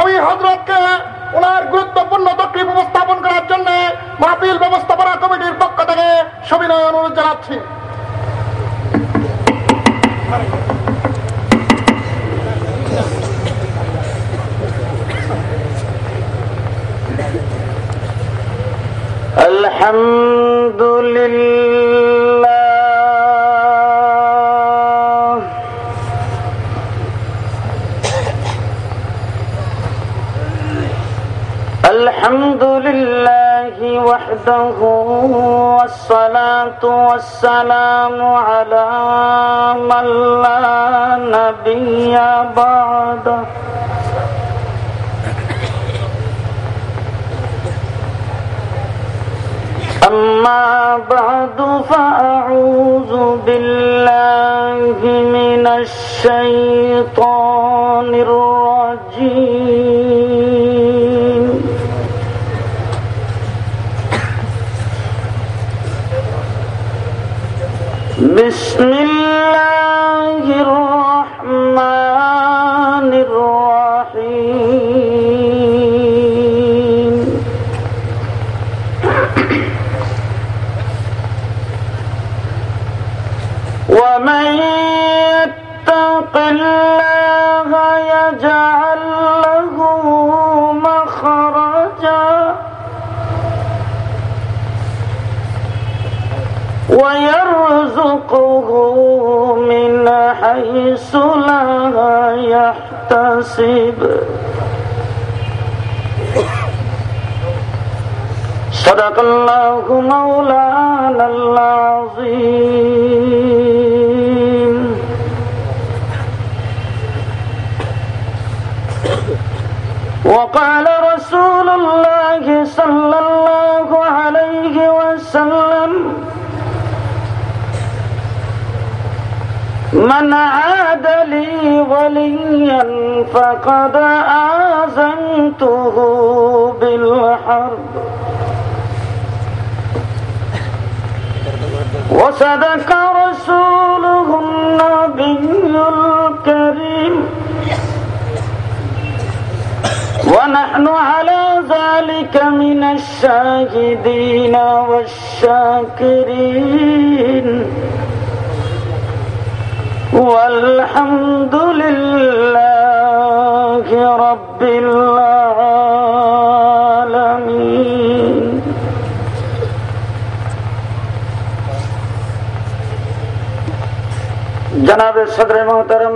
আমি হজরতকে ওনার গুরুত্বপূর্ণ তকলিফ উপস্থাপন করার জন্য মাহফিল ব্যবস্থাপনা কমিটির পক্ষ থেকে সবিনয় অনুরোধ জানাচ্ছি الحمد لله لله وحده والصلاة والسلام على من لا نبي بعده أما بعد فأعوذ بالله من الشيطان الرجيم. بسم الله الرحمن الرحيم. ومن يتق الله يجعل ويرزقه من حيث لا يحتسب. صدق الله مولانا العظيم. وقال رسول الله صلى الله من عاد لي وليا فقد آذنته بالحرب. وصدق رسوله النبي الكريم. ونحن على ذلك من الشاهدين والشاكرين. والحمد لله رب العالمين جناب صدر محترم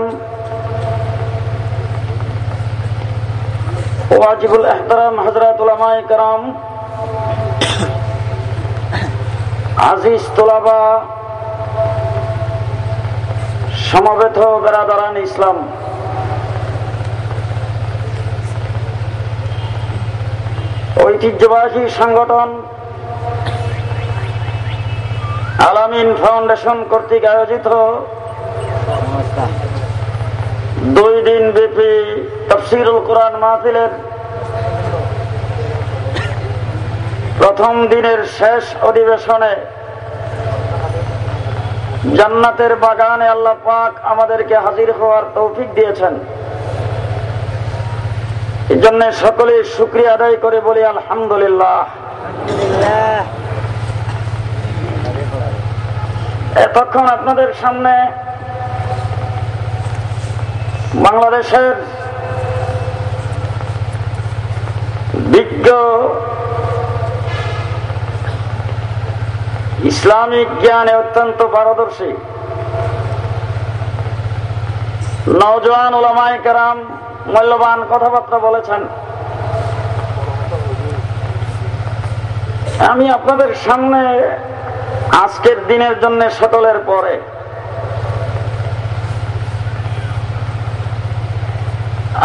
واجب الاحترام حضرات علماء کرام عزیز طلباء সমবেত বেরাদারান ইসলাম। ঐতিহ্যবাহী সংগঠন আলামিন ফাউন্ডেশন কর্তৃক আয়োজিত দুই দিন ব্যাপী তফসিরুল কোরআন মাহফিলের প্রথম দিনের শেষ অধিবেশনে জান্নাতের বাগানে আল্লাহ পাক আমাদেরকে হাজির হওয়ার তৌফিক দিয়েছেন। এই জন্য সকলে শুক্রিয়া আদায় করে বলি, আলহামদুলিল্লাহ। এতক্ষণ আপনাদের সামনে বাংলাদেশের বিজ্ঞ ইসলামিক জ্ঞানে অত্যন্ত পারদর্শী। নওজোয়ান ওলামায় কেরাম মূল্যবান কথাবার্তা বলেছেন। আমি আপনাদের সামনে আজকের দিনের জন্য সকলের পরে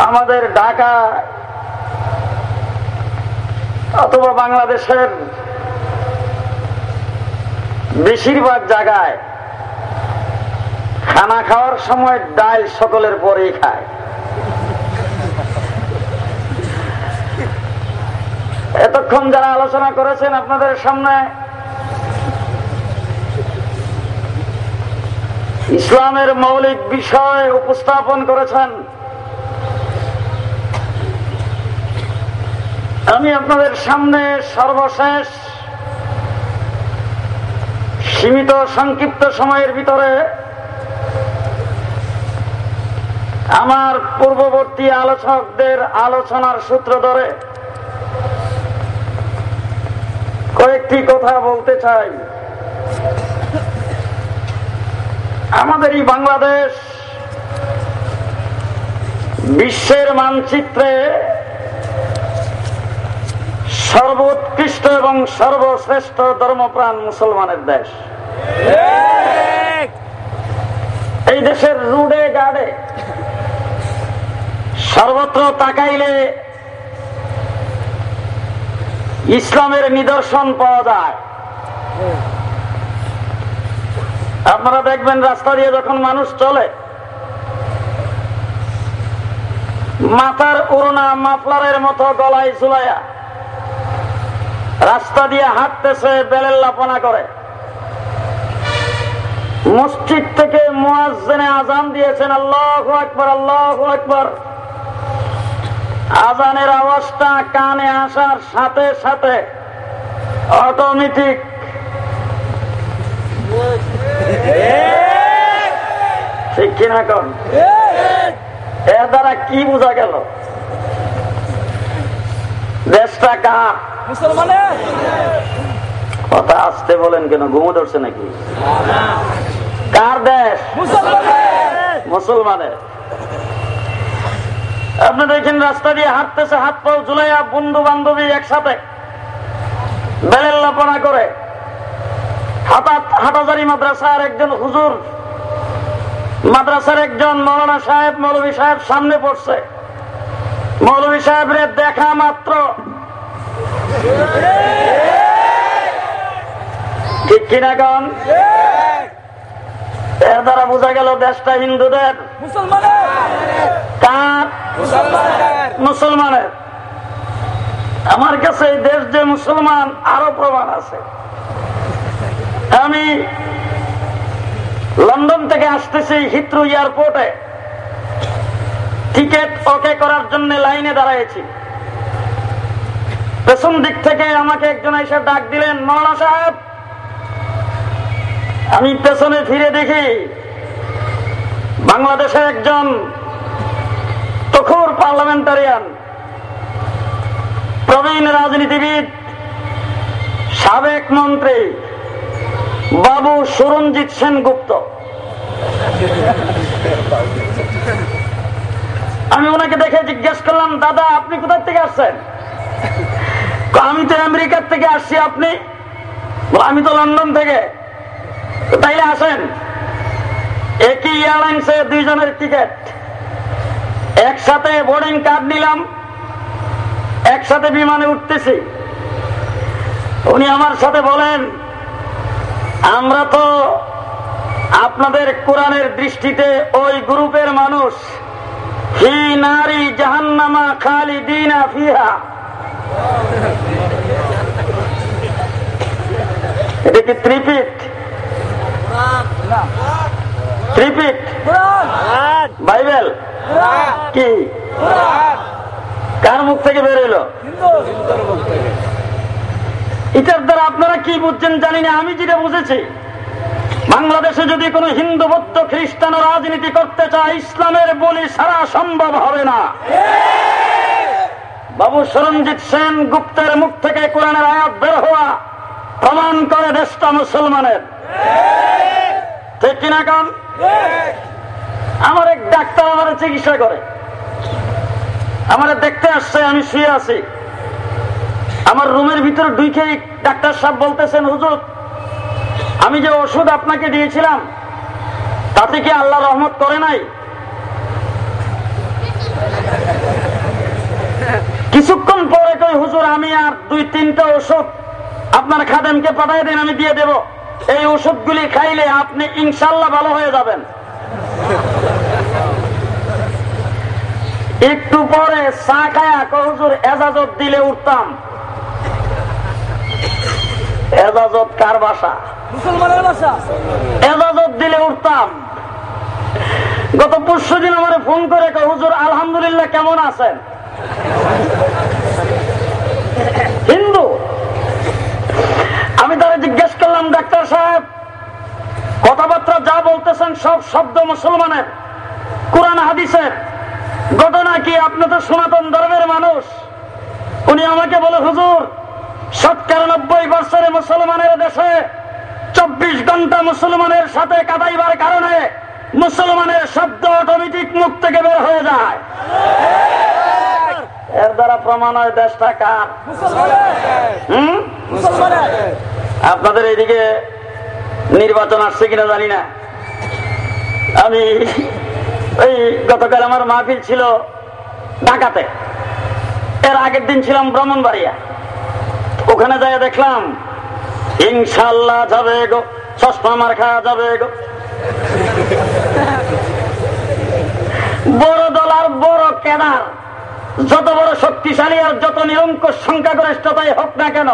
আমাদের ঢাকা অথবা বাংলাদেশের বেশিরভাগ জায়গায় খানা খাওয়ার সময় ডাল সকলের পরেই খায়। এতক্ষণ যারা আলোচনা করেছেন, আপনাদের সামনে ইসলামের মৌলিক বিষয় উপস্থাপন করেছেন। আমি আপনাদের সামনে সর্বশেষ সীমিত সংক্ষিপ্ত সময়ের ভিতরে আমার পূর্ববর্তী আলোচকদের আলোচনার সূত্র ধরে কয়েকটি কথা বলতে চাই। আমাদের এই বাংলাদেশ বিশ্বের মানচিত্রে সর্বোৎকৃষ্ট এবং সর্বশ্রেষ্ঠ ধর্মপ্রাণ মুসলমানের দেশ। এই দেশের রুডে গাড়ে সর্বত্র তাকাইলে ইসলামের নিদর্শন পাওয়া যায়। আপনারা দেখবেন রাস্তা দিয়ে যখন মানুষ চলে, মাথার উড়না মাফলারের মতো গলায় ঝুলাইয়া রাস্তা দিয়ে হাঁটতেছে বেলের লাপনা করে। মসজিদ থেকে মুয়াজ্জিনে আজান দিয়েছেন। আল্লাহ আকবর আল্লাহ আকবর। আজানের আওয়াজটা কানে আসার সাথে সাথে অটোমেটিক। ঠিক কিনা কন? এর দ্বারা কি বোঝা গেল? দেশটা কার? কথা আসতে বলেন কেন? ঘুমো ধরছে নাকি? কার দেশ? মুসলমানের। আপনি দেখেন রাস্তা দিয়ে হাঁটতেছে হাত পাও ঝুলাইয়া বন্ধু বান্ধবী একসাথে। বেলের লাপনা করে। হাতাত হাটাজারি মাদ্রাসার একজন হুজুর মাদ্রাসার একজন মৌলানা সাহেব মৌলভী সাহেব সামনে পড়ছে। মৌলভী সাহেবের দেখা মাত্র। ঠিক কিনা কন? এর দ্বারা বোঝা গেল দেশটা হিন্দুদের। কার? মুসলমানের। আমার কাছে এই দেশ যে মুসলমান, আরও প্রমাণ আছে। আমি লন্ডন থেকে আসতেছি হিত্রু এয়ারপোর্টে। টিকিট ওকে করার জন্য লাইনে দাঁড়াইছি। পেছন দিক থেকে আমাকে একজন এসে ডাক দিলেন মৌলা সাহেব আমি পেছনে ফিরে দেখি বাংলাদেশের একজন তখুর পার্লামেন্টারিয়ান, প্রবীণ রাজনীতিবিদ, সাবেক মন্ত্রী বাবু সুরঞ্জিত সেনগুপ্ত। আমি ওনাকে দেখে জিজ্ঞেস করলাম, দাদা, আপনি কোথার থেকে আসছেন? আমি তো আমেরিকার থেকে আসছি, আপনি? আমি তো লন্ডন থেকে। তাইলে আসেন একই এয়ারলাইন্সে দুইজনের টিকিট একসাথে বোর্ডিং কার্ড নিলাম, একসাথে বিমানে উঠতেছি। উনি আমার সাথে বলেন, আমরা তো আপনাদের কোরআনের দৃষ্টিতে ওই গ্রুপের মানুষ। হি নারী জাহান্নামা খালি দিনা ফিহা। এটা কি ত্রিপিট? ত্রিপিট। বাইবেল। কি? কার মুখ থেকে বেরোলো এটার দ্বারা আপনারা কি বুঝছেন জানি না আমি যেটা বুঝেছি। বাংলাদেশে যদি কোনো হিন্দু বৌদ্ধ খ্রিস্টান রাজনীতি করতে চায় ইসলামের বলি সারা সম্ভব হবে না। বাবু সরঞ্জিৎ সেন গুপ্তের মুখ থেকে কোরআনের আয়াত বের হওয়া প্রমাণ করে দেশটা মুসলমানের। ঠিক কিনা কান? আমার এক ডাক্তার আমার চিকিৎসা করে। আমার দেখতে আসছে, আমি শুয়ে আছি। আমার রুমের ভিতরে দুই ঢুকে ডাক্তার সাহেব বলতেছেন, হুজুর, আমি যে ওষুধ আপনাকে দিয়েছিলাম, তাতে কি আল্লাহ রহমত করে নাই? কিছুক্ষণ পরে কই, হুজুর, আমি আর দুই তিনটা ওষুধ আপনার খাদেমকে পাঠাই দেন, আমি দিয়ে দেব। এই ওষুধগুলি খাইলে আপনি ইনশাল্লাহ ভালো হয়ে যাবেন। একটু পরে চা খায়া কই হুজুর এজাজত দিলে উঠতাম। এজাজত কার বাসা? মুসলমানের ভাষা এজাজত দিলে উঠতাম। গত পরশু দিন আমার ফোন করে কয়, হুজুর আলহামদুলিল্লাহ কেমন আছেন? হিন্দু জিজ্ঞেস করলাম, ডাক্তার সাহেব, কথাবার্তা যা বলতেছেন সব শব্দ মুসলমানের। কোরআন, হাদিসের। ঘটনা কি আপনি তো সনাতন ধর্মের মানুষ। উনি আমাকে বলে, হুজুর সৎকার নব্বই বছরে মুসলমানের দেশে চব্বিশ ঘণ্টা মুসলমানের সাথে কাদাইবার কারণে মুসলমানের শব্দ অটোমেটিক মুখ থেকে বের হয়ে যায়। এর দ্বারা প্রমাণ হয় দেশটা কার? আপনাদের এইদিকে নির্বাচন আসছে কিনা জানি না। আমি এই গতকাল আমার মাহফিল ছিল ঢাকাতে। এর আগের দিন ছিলাম ব্রাহ্মণবাড়িয়া। ওখানে যাই দেখলাম ইনশাল্লাহ যাবে গো, চশমা মার খাওয়া যাবে গো। বড় দল আর বড় কেনার যত বড় শক্তিশালী আর যত নিরঙ্কুশ সংখ্যাগরিষ্ঠতাই হোক না কেন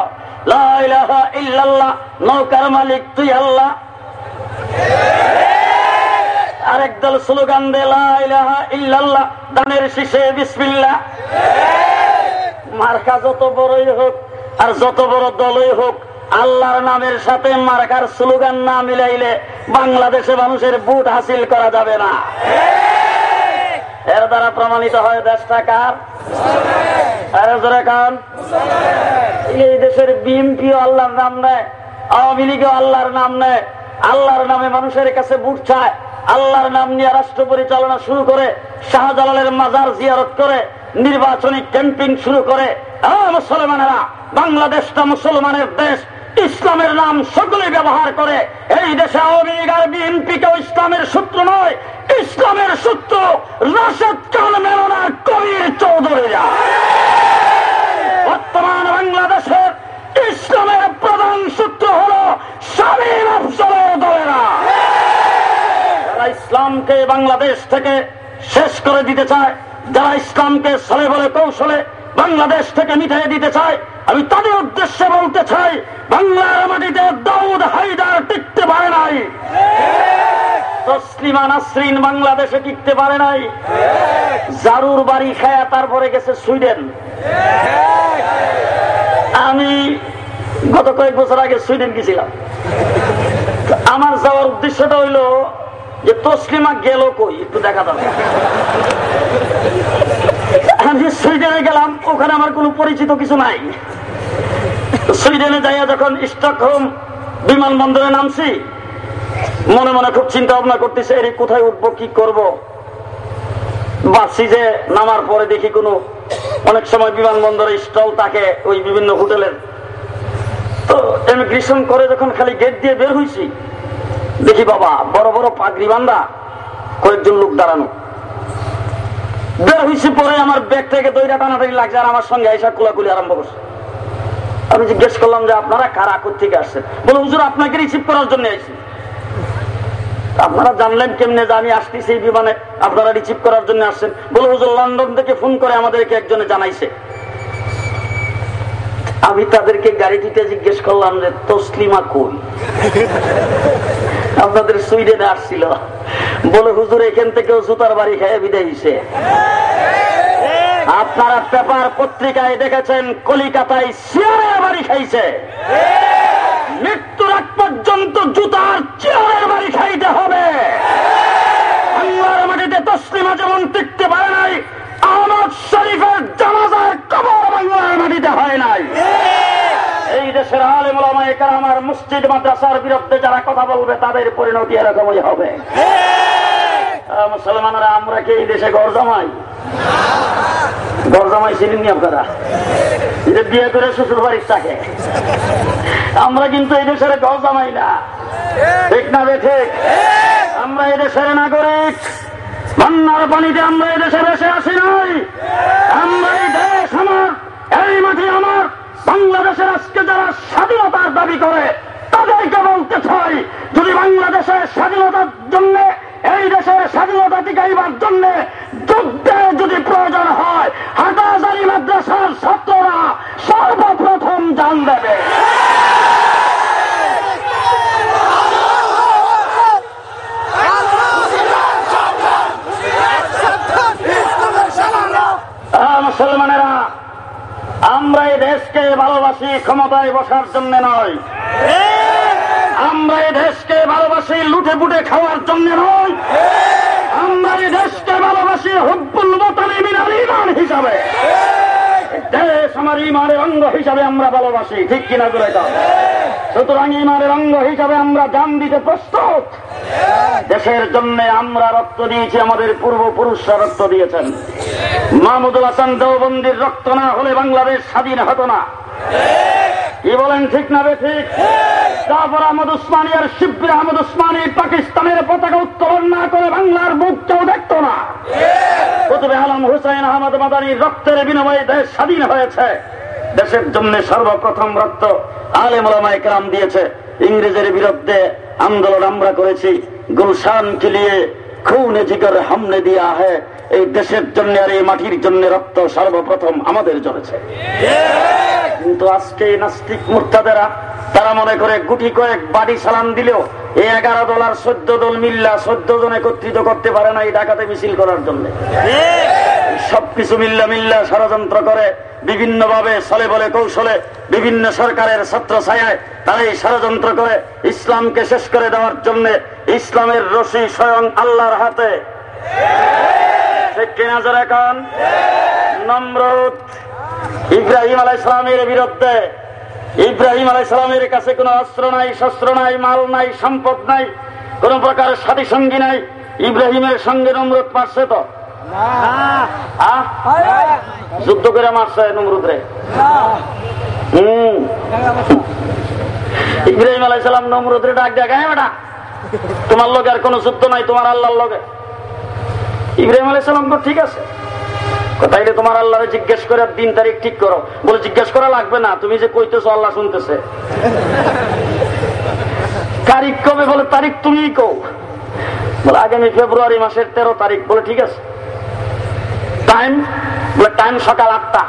নৌকার মালিক তুই আল্লাহ। আরেক দল স্লোগান দে লা ইলাহা ইল্লাল্লাহ, দানের শীষে বিসমিল্লাহ। মার্কা যত বড়ই হোক আর যত বড় দলই হোক আল্লাহর নামের সাথে মার্কার স্লোগান না মিলাইলে বাংলাদেশে মানুষের বুট হাসিল করা যাবে না। এর দ্বারা প্রমাণিত হয় দেশটা কার? এই দেশের বিএনপিও আল্লাহর নাম নেয়, আওয়ামী লীগও আল্লাহর নাম নেয়। আল্লাহর নামে মানুষের কাছে বুট চায়। আল্লাহর নাম নিয়ে রাষ্ট্র পরিচালনা শুরু করে, শাহজালালের মাজার জিয়ারত করে, নির্বাচনী ক্যাম্পেইন শুরু করে। মুসলমানেরা, বাংলাদেশটা মুসলমানের দেশ। ইসলামের নাম সকলে ব্যবহার করে। এই দেশে আওয়ামী লীগ আর বিএনপি কেউ ইসলামের সূত্র নয়। ইসলামের সূত্র রাশেদ খান মেলনা কবির চৌধুরীরা বর্তমান বাংলাদেশের ইসলামের প্রধান সূত্র হল স্বামীর আফসলের দলেরা। যারা ইসলামকে বাংলাদেশ থেকে শেষ করে দিতে চায়, যারা ইসলামকে সলে বলে কৌশলে বাংলাদেশ থেকে মিটাই দিতে চায় আমি তাদের উদ্দেশ্যে বলতে চাই, বাংলার মাটিতে দাউদ হাইদার টিকতে পারে নাই। তসলিমা নাসরিন বাংলাদেশে টিকতে পারে নাই। জারুর বাড়ি খায়া তারপরে গেছে সুইডেন। আমি গত কয়েক বছর আগে সুইডেন গেছিলাম। আমার যাওয়ার উদ্দেশ্যটা হইল যে তসলিমা গেল কই, একটু দেখা দাও। আমি সুইডেনে গেলাম, ওখানে আমার কোনো পরিচিত কিছু নাই। সুইডেনে যাইয়া যখন স্টকহোম বিমানবন্দরে নামছি, মনে মনে খুব চিন্তা ভাবনা করতেছে, এর কোথায় উঠবো, কি করব? ভাবছি যে নামার পরে দেখি কোনো, অনেক সময় বিমানবন্দরে স্টল থাকে ওই বিভিন্ন হোটেলের। তো ইমিগ্রেশন করে যখন খালি গেট দিয়ে বের হয়েছি দেখি বাবা, বড় বড় পাগড়ি বান্ধা কয়েকজন লোক দাঁড়ানো। বের হয়েছি পরে আমার ব্যাগ থেকে দইটা টানাটানি লাগছে আর আমার সঙ্গে আইসা কোলাকুলি আরম্ভ করছে। আমি জিজ্ঞেস করলাম যে আপনারা কারা থেকে আসছেন? বলে, হুজুর, আপনাকে রিসিভ করার জন্য আইছি। আপনারা জানলেন কেমনে যে আমি আসতেছি এই বিমানে, আপনারা রিসিভ করার জন্য আসছেন। বলে, হুজুর, লন্ডন থেকে ফোন করে আমাদেরকে একজনে জানাইছে। আমি তাদেরকে গাড়িটিতে জিজ্ঞেস করলাম যে, তসলিমা কই? আপনাদের সুইডেনে আসছিল। বলে, হুজুর, এখান থেকেও জুতার বাড়ি খেয়ে বিদায় আপনারা পেপার পত্রিকায় দেখেছেন, কলিকাতায় শিয়ারের বাড়ি খাইছে। মৃত্যুর পর্যন্ত জুতার চেয়ারের বাড়ি খাইতে হবে। বাংলার মাটিতে তসলিমা যেমন টিকতে পারে নাই, আহমদ শরীফের জানাজার কবর বাংলার মাটিতে হয় নাই। এই দেশের আলেম ওলামায়ে আমার মসজিদ মাদ্রাসার বিরুদ্ধে যারা কথা বলবে, তাদের পরিণতি এরকমই হবে। মুসলমানরা, আমরা কি এই দেশে ঘর জমাই? আমরা কিন্তু এই দেশের না। ঠিক না ঠিক? আমরা এই দেশের নাগরিক। পানিতে আমরা এই দেশে বেসে আসি নাই। আমরা এই দেশ আমার, এই মাটি আমার। বাংলাদেশের আজকে যারা স্বাধীনতার দাবি করে, তাদেরকে বলতে চাই, যদি বাংলাদেশের স্বাধীনতার জন্য এই দেশের স্বাধীনতা টিকাইবার জন্য যুদ্ধে যদি প্রয়োজন হয়, হাটাজারি মাদ্রাসার ছাত্ররা সর্বপ্রথম জান দেবে। মুসলমানেরা, আমরা এই দেশকে ভালোবাসি, ক্ষমতায় বসার জন্য নয়। আমরা এই দেশকে ভালোবাসি, লুটে পুটে খাওয়ার জন্য নয়। আমরা এই দেশকে ভালোবাসি হব্বুল মতানি মিনাল ইমান হিসাবে। দেশ আমার ইমানের অঙ্গ হিসাবে আমরা ভালোবাসি, ঠিক কিনা করে সুতরাং ইমানের অঙ্গ হিসাবে আমরা জান দিতে প্রস্তুত। দেশের জন্য আমরা রক্ত দিয়েছি, আমাদের পূর্বপুরুষরা রক্ত দিয়েছেন। মাহমুদুল হাসান দেওবন্দির রক্ত না হলে বাংলাদেশ স্বাধীন হতো না। কি বলেন, ঠিক না বে ঠিক? জাফর আহমদ উসমানী আর শিবির আহমদ উসমানী পাকিস্তানের পতাকা উত্তোলন না করে বাংলার বুক কেউ দেখতো না। কুতুবে আলম হুসাইন আহমদ মাদানির রক্তের বিনিময়ে দেশ স্বাধীন হয়েছে। দেশের জন্য সর্বপ্রথম রক্ত আলেম ওলামায়ে কেরাম দিয়েছে। ইংরেজের বিরুদ্ধে আন্দোলন আমরা করেছি। গুলশান কে লিয়ে খুনে জিগর হামলে দিয়া হ্যাঁ এই দেশের জন্য আর এই মাটির জন্য রক্ত সর্বপ্রথম আমাদের জ্বলেছে। কিন্তু আজকে নাস্তিক মুক্তাদেরা, তারা মনে করে গুটি কয়েক বাড়ি সালাম দিলেও এই এগারো দল আর চোদ্দ দল মিল্লা চোদ্দ জন একত্রিত করতে পারে না এই ডাকাতে মিছিল করার জন্য। সবকিছু মিল্লা মিল্লা ষড়যন্ত্র করে বিভিন্ন ভাবে ছলে বলে কৌশলে বিভিন্ন সরকারের ছত্র ছায়ায় তারা এই ষড়যন্ত্র করে ইসলামকে শেষ করে দেওয়ার জন্য ইসলামের রশি স্বয়ং আল্লাহর হাতে। সে কেনা ইব্রাহিম আলাই ইসলামের বিরুদ্ধে। ইব্রাহিম আলাই ইসলামের কাছে কোনো অস্ত্র নাই, শস্ত্র নাই, মাল নাই, সম্পদ নাই, কোন প্রকার সাথী সঙ্গী নাই। ইব্রাহিমের সঙ্গে নমরুদ মারছে তো? যুদ্ধ করে মারছে নমরুদ রে। হম। ইব্রাহিম আলাই সালাম নমরুদ রে ডাক দেখায় বেটা, তোমার লগে আর কোনো যুদ্ধ নাই, তোমার আল্লাহর লগে। ইব্রাহিম আলাই সালাম তো ঠিক আছে। তাইলে তোমার আল্লাহরে জিজ্ঞেস করে দিন তারিখ ঠিক করো। বলে জিজ্ঞেস করা লাগবে না, তুমি যে কইতেছো আল্লাহ শুনতেছে। তারিখ কবে বলে, তারিখ তুমি কও। বলে আগামী ফেব্রুয়ারি মাসের তেরো তারিখ, বলে ঠিক আছে। টাইম বলে টাইম সকাল আটটা।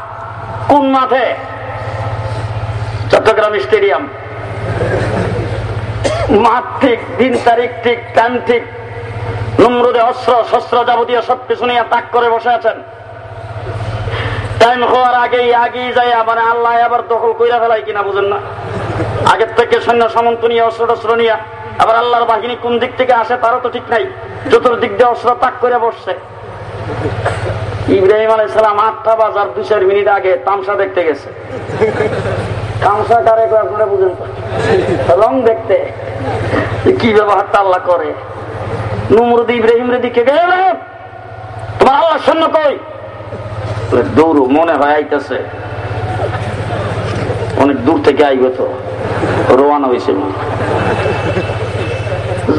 কোন মাঠে? চট্টগ্রাম স্টেডিয়াম। মাঠ ঠিক, দিন তারিখ ঠিক টাইম ঠিক। নম্রদে অস্ত্র, শস্ত্র যাবতীয় সবকিছু নিয়ে তাক করে বসে আছেন। টাইম হওয়ার আগেই আগেই যায় আবার আল্লাহ আবার দখল কইরা ফেলাই কিনা বুঝেন না। আগের থেকে সৈন্য সামন্ত নিয়ে অস্ত্র টস্ত্র নিয়ে আবার আল্লাহর বাহিনী কোন দিক থেকে আসে তারও তো ঠিক নাই। চতুর্দিক দিয়ে অস্ত্র তাক করে বসছে। ইব্রাহিম আলাইসালাম আটটা বাজার দুই চার মিনিট আগে তামসা দেখতে গেছে। তামসা কারে আপনারা বুঝেন রং দেখতে। কি ব্যবহারটা আল্লাহ করে? নুমরুদ ইব্রাহিম রে দিকে গেলে তোমার আল্লাহ সৈন্য কই? দৌড়ো মনে হয় আইতেছে। অনেক দূর থেকে আইবে তো। রোয়ানা হয়েছে।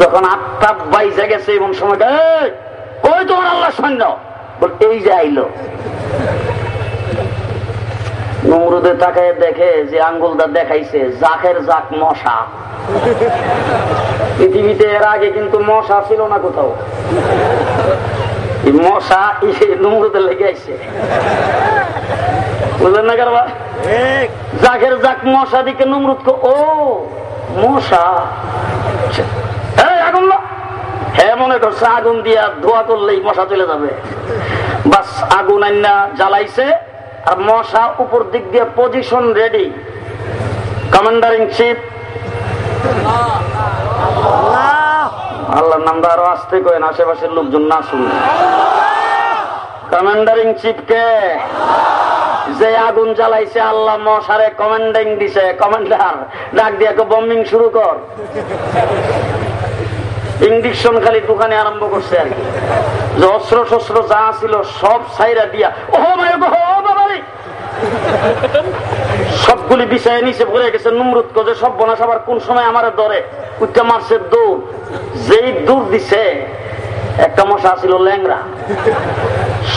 যখন আটটা বাইজে গেছে এমন সময় "এই, কই তোমার আল্লাহ সৈন্য? এই যে আইলো। নমরুদে তাকায় দেখে যে আঙ্গুলদার দেখাইছে জাকের জাক মশা। পৃথিবীতে এর আগে কিন্তু মশা ছিল না কোথাও। মশা নমরুদে লেগে আইছে বুঝলেন না কারবা জাকের জাক মশা দিকে নমরুদ কো ও মশা। আগুন। হ্যাঁ মনে করছে আগুন দিয়া ধোয়া করলেই মশা চলে যাবে। বাস আগুন আইনা জ্বালাইছে। আর মশা উপর দিক দিয়ে position ready commander in chief আল্লাহর নামটা আরও আসতে কয়েন আশেপাশের লোকজন না শুনবে কমান্ডার ইন চিফ কে? যে আগুন জ্বালাইছে, আল্লাহ মশারে কমান্ডিং দিছে। কমান্ডার ডাক দিয়ে বম্বিং শুরু কর। ইঞ্জেকশন খালি দোকানে আরম্ভ করছে আর কি। যে অস্ত্র শস্ত্র যা ছিল সব সাইরা দিয়া ও মায় সবগুলি বিষয়ে নিচে পড়ে গেছে নুমরুদ যে সব বনাস আবার কোন সময় আমার দরে উচ্চা মারছে দৌড়। যেই দূর দিছে, একটা মশা ছিল ল্যাংরা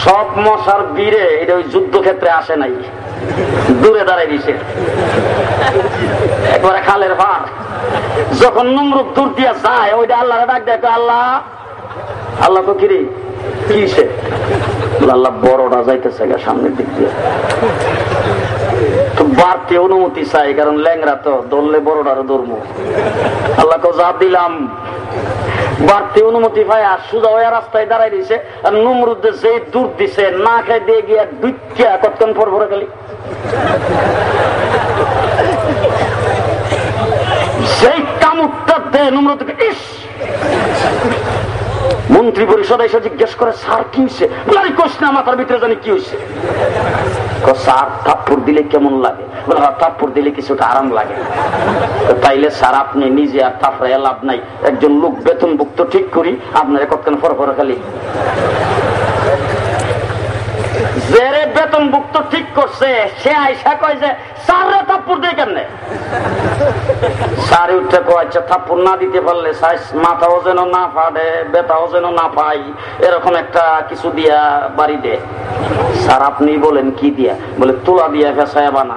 সব মশার বীরে এটা ওই যুদ্ধক্ষেত্রে আসে নাই। দূরে দাঁড়াই দিছে। একবারে খালের ভার। যখন নমরুদ দূর দিয়া যায়, ওইটা আল্লাহ ডাক দেখো আল্লাহ আল্লাহ তো কিরে? কিসে আল্লাহ বড়টা যাইতেছে গা সামনের দিক দিয়ে। বাড়তে অনুমতি চাই, কারণ ল্যাংরা তো দললে বড়টারও ধর্ম আল্লাহ তো যা দিলাম। বাড়তি অনুমতি পাই আর সুজা হয়ে রাস্তায় দাঁড়াই দিছে আর নুমরুদ্দে যে দূর দিছে, না খাই দিয়ে গিয়া দুইটা কতক্ষণ পর পরে খালি। সেই কামুকটা দেয় নমরুদকে, ইস! মন্ত্রী পরিষদ এসে জিজ্ঞেস করে, স্যার, কি হয়েছে বলে কোশ না, মাথার ভিতরে জানি কি হয়েছে স্যার থাপ্পুর দিলে কেমন লাগে? বলে থাপ্পুর দিলে কিছুটা আরাম লাগে। তাইলে, স্যার, আপনি নিজে আর থাপড়াইয়া লাভ নাই। একজন লোক বেতন বেতনভুক্ত ঠিক করি, আপনার কতক্ষণ ফর ফর খালি? জেরে বেতনভুক্ত ঠিক করছে, সে আইসা কয় যে, স্যাররে থাপ্পড় দিয়ে কেমনে? সারে উঠে কয়েছে থাপ্পড় না দিতে পারলে মাথাও যেন না ফাটে বেতাও যেন না পাই, এরকম একটা কিছু দিয়া বাড়ি দে। স্যার, আপনি বলেন, কি দিয়া? বলে, তুলা দিয়া ফেসায় বানা।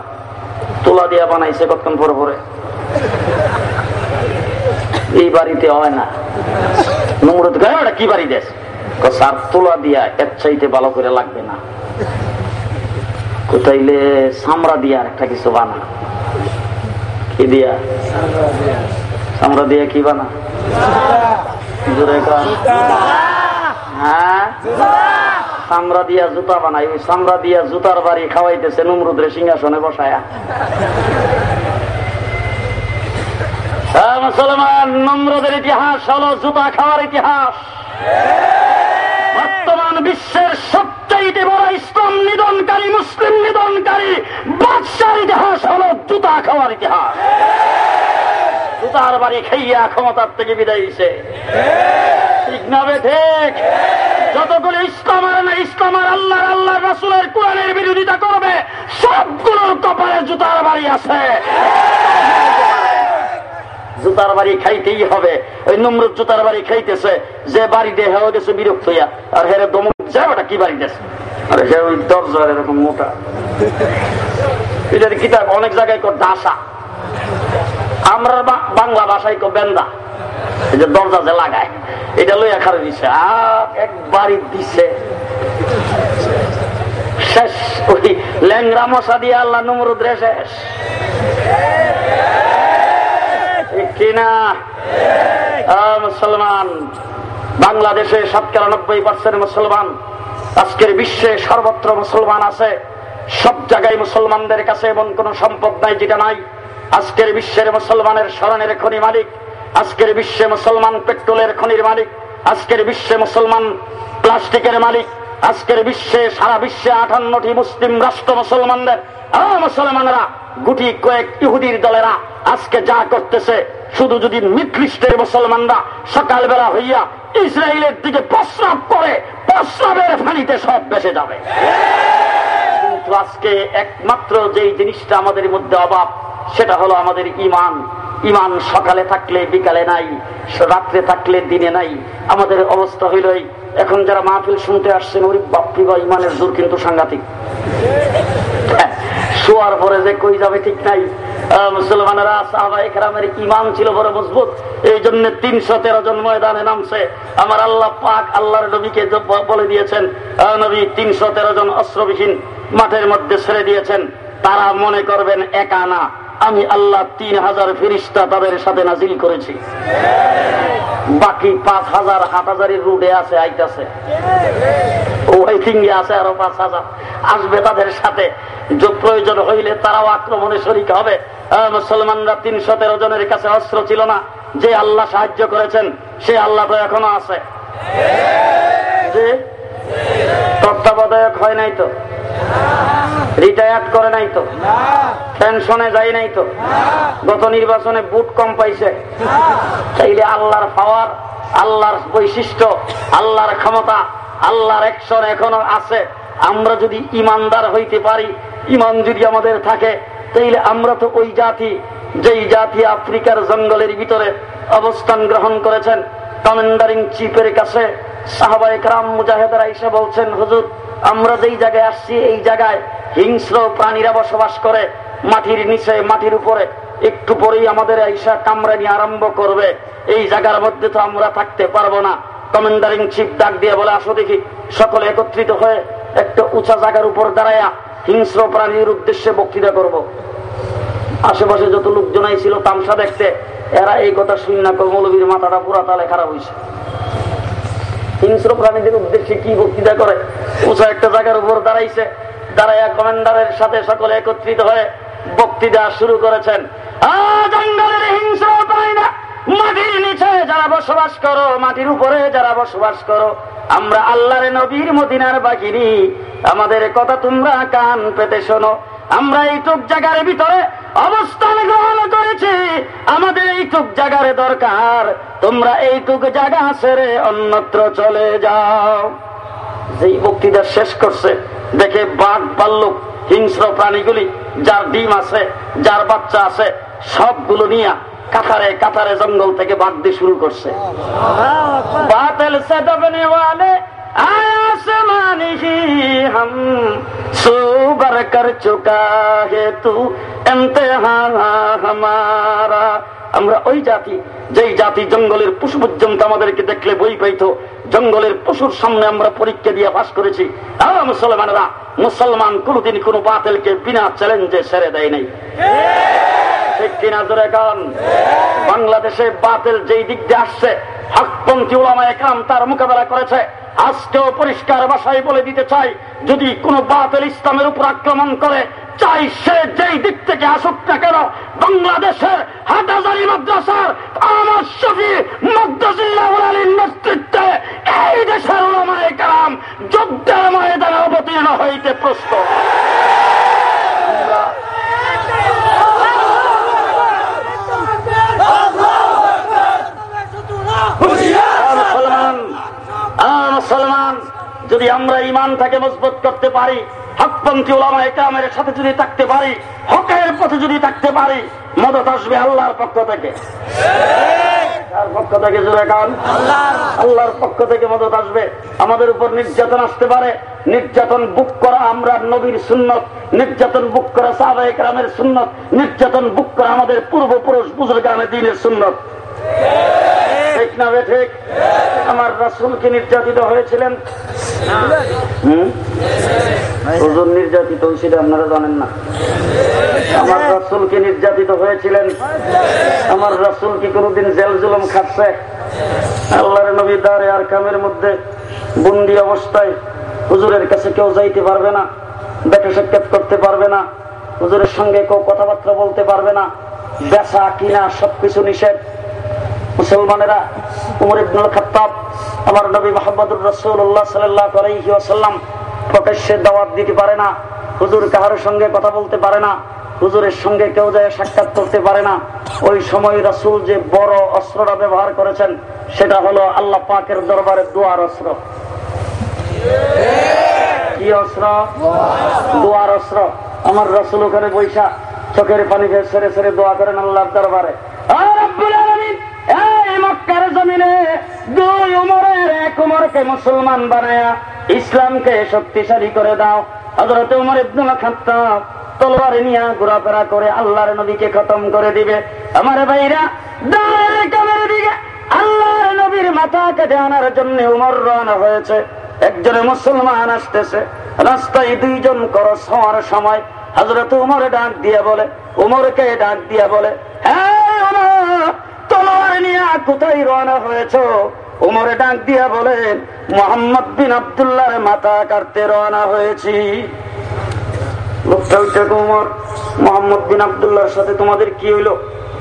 তুলা দিয়া বানাইছে কতক্ষণ পরে পরে? এই বাড়িতে হয় না। নোংরা তো ওটা কি বাড়ি দেশ স্যার, তুলা দিয়া এর চাইতে ভালো করে লাগবে না। কোথাইলে সামরা দিয়া একটা কিছু বানা। কি দিয়া? আমরা দিয়ে কি বানা? জোরে হ্যাঁ? জুতা বানাই। জুতার বাড়ি খাওয়াইতেছে সিংহাসনে বসায়া। হ্যাঁ, নম্রদের ইতিহাস জুতা খাওয়ার ইতিহাস। বর্তমান বিশ্বের সবচাইতে বড় নিধনকারী বাদশার ইতিহাস হলো জুতা খাওয়ার ইতিহাস। জুতার বাড়ি খাইয়া ক্ষমতার থেকে বিদায় দিছে ঠিক না ঠিক? যতগুলো ইসলাম আর না ইসলাম আল্লাহ আল্লাহ রাসুলের কোরআনের বিরোধিতা করবে, সবগুলোর কপালে জুতার বাড়ি আছে। জুতার বাড়ি খাইতেই হবে। ওই নম্রত জুতার বাড়ি খাইতেছে, যে বাড়ি দিয়ে হয়ে গেছে বিরক্ত হইয়া। আর হেরে দমক ওটা কি বাড়ি দেশ আরে সে ওই দরজা এরকম মোটা। এটার কিতাব অনেক জায়গায় আমরা বাংলা ভাষায় কো বেন্দা। এই যে দরজা যে লাগায়, এটা লইয়া খারে দিছে, আর একবারই দিছে। শেষ, ওই ল্যাংরা মশা দিয়ে আল্লাহ নমরুদ রে শেষ। কিনা? মুসলমান, বাংলাদেশে শতকরা নব্বই পার্সেন্ট মুসলমান। আজকের বিশ্বে সর্বত্র মুসলমান আছে। সব জায়গায় মুসলমানদের কাছে এমন কোন সম্পদ নাই যেটা নাই। আজকের বিশ্বের মুসলমানের স্মরণের খনি মালিক, আজকের বিশ্বে মুসলমান পেট্রোলের খনির মালিক, আজকের বিশ্বে মুসলমান প্লাস্টিকের মালিক, আজকের বিশ্বে, সারা বিশ্বে আঠান্নটি মুসলিম রাষ্ট্র মুসলমানদের মুসলমানরা, গুটি কয়েক ইহুদির দলেরা আজকে যা করতেছে, শুধু যদি মিত্রিষ্টের মুসলমানরা সকালবেলা হইয়া ইসরায়েলের দিকে প্রস্রাব করে, প্রস্রাবের ফানিতে সব বেসে যাবে। কিন্তু আজকে একমাত্র যেই জিনিসটা আমাদের মধ্যে অভাব, সেটা হলো আমাদের ইমান। ইমান সকালে থাকলে, বিকালে নাই, রাত্রে থাকলে, দিনে নাই। আমাদের অবস্থা হইল এখন যারা মাহফিল শুনতে আসছেন, ওর বাপ্পি বা ইমানের জোর কিন্তু সাংঘাতিক। শোয়ার পরে যে কই যাবে ঠিক নাই। মুসলমানেরা ইমান ছিল বড় মজবুত। এই জন্য তিনশো তেরো জন ময়দানে নামছে। আমার আল্লাহ পাক আল্লাহর নবীকে বলে দিয়েছেন নবী, তিনশো তেরো জন অস্ত্রবিহীন মাঠের মধ্যে ছেড়ে দিয়েছেন। তারা মনে করবেন একা না। আমি আল্লাহ তিন হাজার ফিরিস্তা তাদের সাথে নাজিল করেছি। বাকি পাঁচ হাজার আট হাজারের রুডে আছে, আইতাছে। আছে পাঁচ হাজার। আসবে তাদের সাথে। প্রয়োজন হইলে তারাও শরিক হবে। মুসলমানরা জনের কাছে অস্ত্র ছিল না। যে আল্লাহ সাহায্য করেছেন, সে আল্লাহ তো এখনও আছে। যে তত্ত্বাবধায়ক হয় নাই তো? রিটায়ার্ড করে নাই তো? পেনশনে যায় নাই তো। গত নির্বাচনে বুট কম পাইছে। চাইলে আল্লাহর পাওয়ার আল্লাহর বৈশিষ্ট্য, আল্লাহর ক্ষমতা, আল্লাহর একশন এখনও আছে। আমরা যদি ইমানদার হইতে পারি, ইমান যদি আমাদের থাকে, তাইলে আমরা তো ওই জাতি, যেই জাতি আফ্রিকার জঙ্গলের ভিতরে অবস্থান গ্রহণ করেছেন। কমান্ডারিং চিফের কাছে সাহাবায়ক রাম মুজাহেদারা এসে বলছেন, হুজুর, আমরা যেই জায়গায় আসছি, এই জায়গায় হিংস্র প্রাণীরা বসবাস করে। মাটির নিচে, মাটির উপরে। একটু পরেই আমাদের ঈশা কামরানি আরম্ভ করবে। এই জায়গার মধ্যে তো আমরা থাকতে পারব না। কমান্ডারিং চিফ ডাক দিয়ে বলে, আসো দেখি। সকলে একত্রিত হয়ে একটা উঁচা জায়গার উপর দাঁড়ায়া হিংস্র প্রাণীর উদ্দেশ্যে বক্তৃতা করব। আশেপাশে যত লোকজনাই ছিল তামসা দেখতে, এরা এই কথা শুনি না মৌলবীর মাথাটা পুরা তালে খারাপ হয়েছে হিংস্র প্রাণীদের উদ্দেশ্যে কি বক্তৃতা করে? উঁচা একটা জায়গার উপর দাঁড়াইছে। দাঁড়াইয়া কমান্ডারের সাথে সকলে একত্রিত হয়ে বক্তৃতা শুরু করেছেন। জঙ্গলের হিংসা পাই না মাটির নিচে যারা বসবাস করো, মাটির উপরে যারা বসবাস করো, আমরা আল্লাহর নবীর মদিনার বাকিরি আমাদের কথা তোমরা কান পেতে শোনো। আমরা এইটুক জায়গার ভিতরে অবস্থান গ্রহণ করেছি। আমাদের এইটুক জায়গার দরকার। তোমরা এইটুক জায়গা ছেড়ে অন্যত্র চলে যাও। যেই বক্তৃতা শেষ করছে, দেখে বাঘ ভাল্লুক হিংস্র প্রাণীগুলি যার ডিম আছে যার বাচ্চা আছে সবগুলো নিয়ে কাতারে কাতারে জঙ্গল থেকে বাঁধতে শুরু করছে बादल से दबने वाले आसमान ही हम सोबर कर चुका है तू इम्तिहान हमारा আমরা ওই জাতি যেই জাতি জঙ্গলের পশু পর্যন্ত আমাদেরকে দেখলে বই পাইতো জঙ্গলের পশুর সামনে আমরা পরীক্ষা দিয়ে পাশ করেছি। আর মুসলমানেরা, মুসলমান কোনদিন কোন বাতিলকে বিনা চ্যালেঞ্জে সেরে দেয় নাই। ঠিক কিনা জোরে কারণ বাংলাদেশে বাতিল যেই দিক দিয়ে আসছে, হকপন্থী ওলামা একরাম তার মোকাবেলা করেছে। আজকেও পরিষ্কার ভাষায় বলে দিতে চাই, যদি কোন বাতিল ইসলামের উপর আক্রমণ করে, চাই সে যেই দিক থেকে আসুক না কেন, বাংলাদেশের হাটাজারি মাদ্রাসার আমার শফি মদ্দাসিল্লাহ নেতৃত্বে এই দেশের ওলামা একরাম যুদ্ধের ময়দানে অবতীর্ণ হইতে প্রস্তুত। মুসলমান যদি আমরা ইমানটাকে মজবুত করতে পারি, হকপন্থী ওলামা একরামের সাথে যদি থাকতে পারি, হকের পথে যদি থাকতে পারি, মদত আসবে আল্লাহর পক্ষ থেকে। পক্ষ থেকে জোরে কান। আল্লাহর পক্ষ থেকে মদত আসবে। আমাদের উপর নির্যাতন আসতে পারে। নির্যাতন বুক করা আমরা নবীর সুন্নত। নির্যাতন বুক করা সাহবাহিক রামের সুন্নত। নির্যাতন বুক করা আমাদের পূর্বপুরুষ বুজুর্গানের দিনের সুন্নত। না বে ঠিক? আমার রাসুল কি নির্যাতিত হয়েছিলেন? হুজুর নির্যাতিত সেটা আপনারা জানেন না। আমার রাসুল কি নির্যাতিত হয়েছিলেন? আমার রাসুল কি কোনোদিন জেল জুলুম খাচ্ছে আল্লাহর নবী দারে আর কামের মধ্যে বন্দি অবস্থায় হুজুরের কাছে কেউ যাইতে পারবে না, দেখা সাক্ষাৎ করতে পারবে না, হুজুরের সঙ্গে কেউ কথাবার্তা বলতে পারবে না, বেচা কিনা সবকিছু নিষেধ। মুসলমানেরা উমর ইবনুল খাত্তাব, আমার নবী মোহাম্মদুর রসুল্লাহ সাল্লাহ আলাইহি ওয়াসাল্লাম প্রকাশ্যে দাওয়াত দিতে পারে না, হুজুর কাহার সঙ্গে কথা বলতে পারে না, হুজুরের সঙ্গে কেউ যায় সাক্ষাৎ করতে পারে না। ওই সময় রাসূল যে বড় অস্ত্রটা ব্যবহার করেছেন, সেটা হলো আল্লাহ পাকের দরবারে দুয়ার অস্ত্র। কি অস্ত্র? দোয়ার অস্ত্র। আমার রসুল ওখানে বৈশা চোখের পানি ভেদ সেরে সেরে দোয়া করেন আল্লাহর দরবারে। এই মক্কার জমিনে দুই এক মুসলমান বানায়া ইসলামকে শক্তিশালী করে দাও। হজরত উমর ইবনুল খাত্তাব তলোয়ার নিয়ে ঘোরাফেরা করে আল্লাহর নবীকে খতম করে দিবে। আমার ভাইরা কামের দিকে। আল্লাহর নবীর মাথা কেটে আনার জন্য উমর রওনা হয়েছে। একজন মুসলমান আসতেছে। রাস্তায় দুইজন হওয়ার সময় হজরত উমর ডাক দিয়ে বলে, উমরকে ডাক দিয়ে বলে হ্যাঁ উমর নিয়া কোথায় রওনা হয়েছ? উমরে ডাক দিয়া বলেন, মোহাম্মদ বিন আবদুল্লাহ মাথা কাটতে রওনা হয়েছি। মোহাম্মদ আবদুল্লাহর সাথে তোমাদের কি হইল?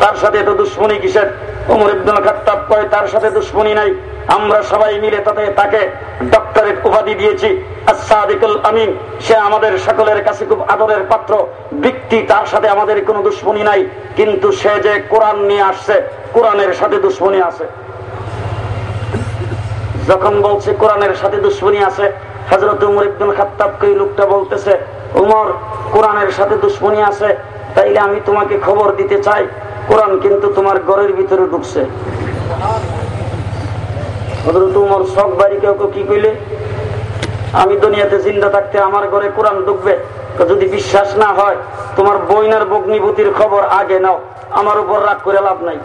তার সাথে এত দুশ্মনী কিসের? উমর ইবদুল খাত্তাব কয়, তার সাথে দুশ্মনী নাই। আমরা সবাই মিলে তাতে তাকে ডক্টরেট উপাধি দিয়েছি। আসাদিকুল আমিন, সে আমাদের সকলের কাছে খুব আদরের পাত্র। ব্যক্তি তার সাথে আমাদের কোনো দুশ্মনী নাই, কিন্তু সে যে কোরআন নিয়ে আসছে, কোরআনের সাথে দুশ্মনী আছে। যখন বলছে কোরআনের সাথে দুশ্মনী আছে হজরত উমর ইবদুল খাত্তাবকে লোকটা বলতেছে, উমর, কোরআনের সাথে দুশ্মনী আছে, তাইলে আমি তোমাকে খবর দিতে চাই। কোরআন কিন্তু তোমার ঘরের ভিতরে ঢুকছে। হজরত শখ বাড়ি আমি দুনিয়াতে জিন্দা থাকতে আমার ঘরে কোরআন যদি বিশ্বাস না হয়, তোমার বইনার বগ্নিভূতির খবর আগে নাও। আমার উপর রাগ করে লাভ নাই।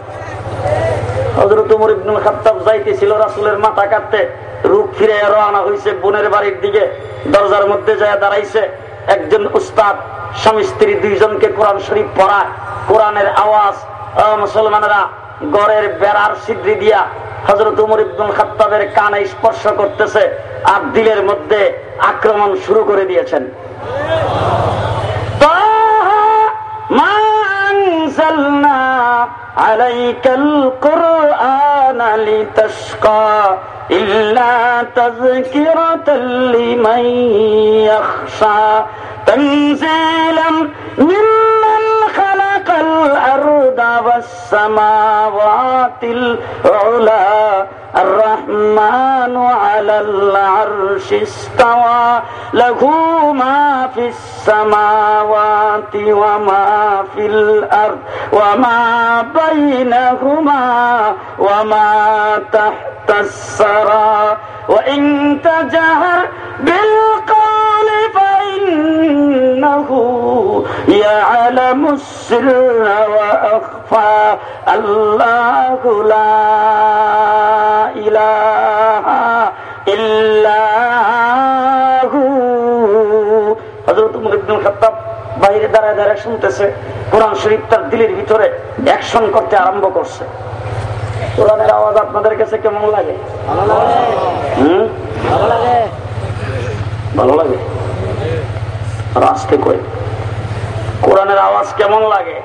হজরত উমর ইবনুল খাত্তাব যাইতেছিল রাসুলের মাথা কাটতে। রূপ ফিরে রওনা হয়েছে বোনের বাড়ির দিকে। দরজার মধ্যে যায় দাঁড়াইছে একজন উস্তাদ। স্বামী স্ত্রী দুইজনকে কোরআন শরীফ পড়ায়। কোরআনের আওয়াজ মুসলমানেরা গড়ের বেড়ার সিদ্রি দিয়া হজরত উমর ইবনুল খাত্তাবের কানে স্পর্শ করতেছে আর দিলের মধ্যে আক্রমণ শুরু করে দিয়েছেন طه ما أنزلنا عليك القرآن لتشقى إلا تذكرة لمن يخشى تنزيلا ممن خلق الأرض والسماوات العلى الرحمن على العرش استوى. له ما في السماوات وما في الأرض وما بينهما وما تحت الثرى. وإن تجهر بالقول فإنه يعلم السر وأخفى الله لا إله إلا هو হযরত উমর ইবনুল খাত্তাব বাইরে দাঁড়ায় দাঁড়ায় শুনতেছে কোরআন শরীফ তার দিলের ভিতরে অ্যাকশন করতে আরম্ভ করছে কোরআনের আওয়াজ আপনাদের কাছে কেমন লাগে হুম? ভালো লাগে আর আজকে কই কোরআনের আওয়াজ কেমন লাগে?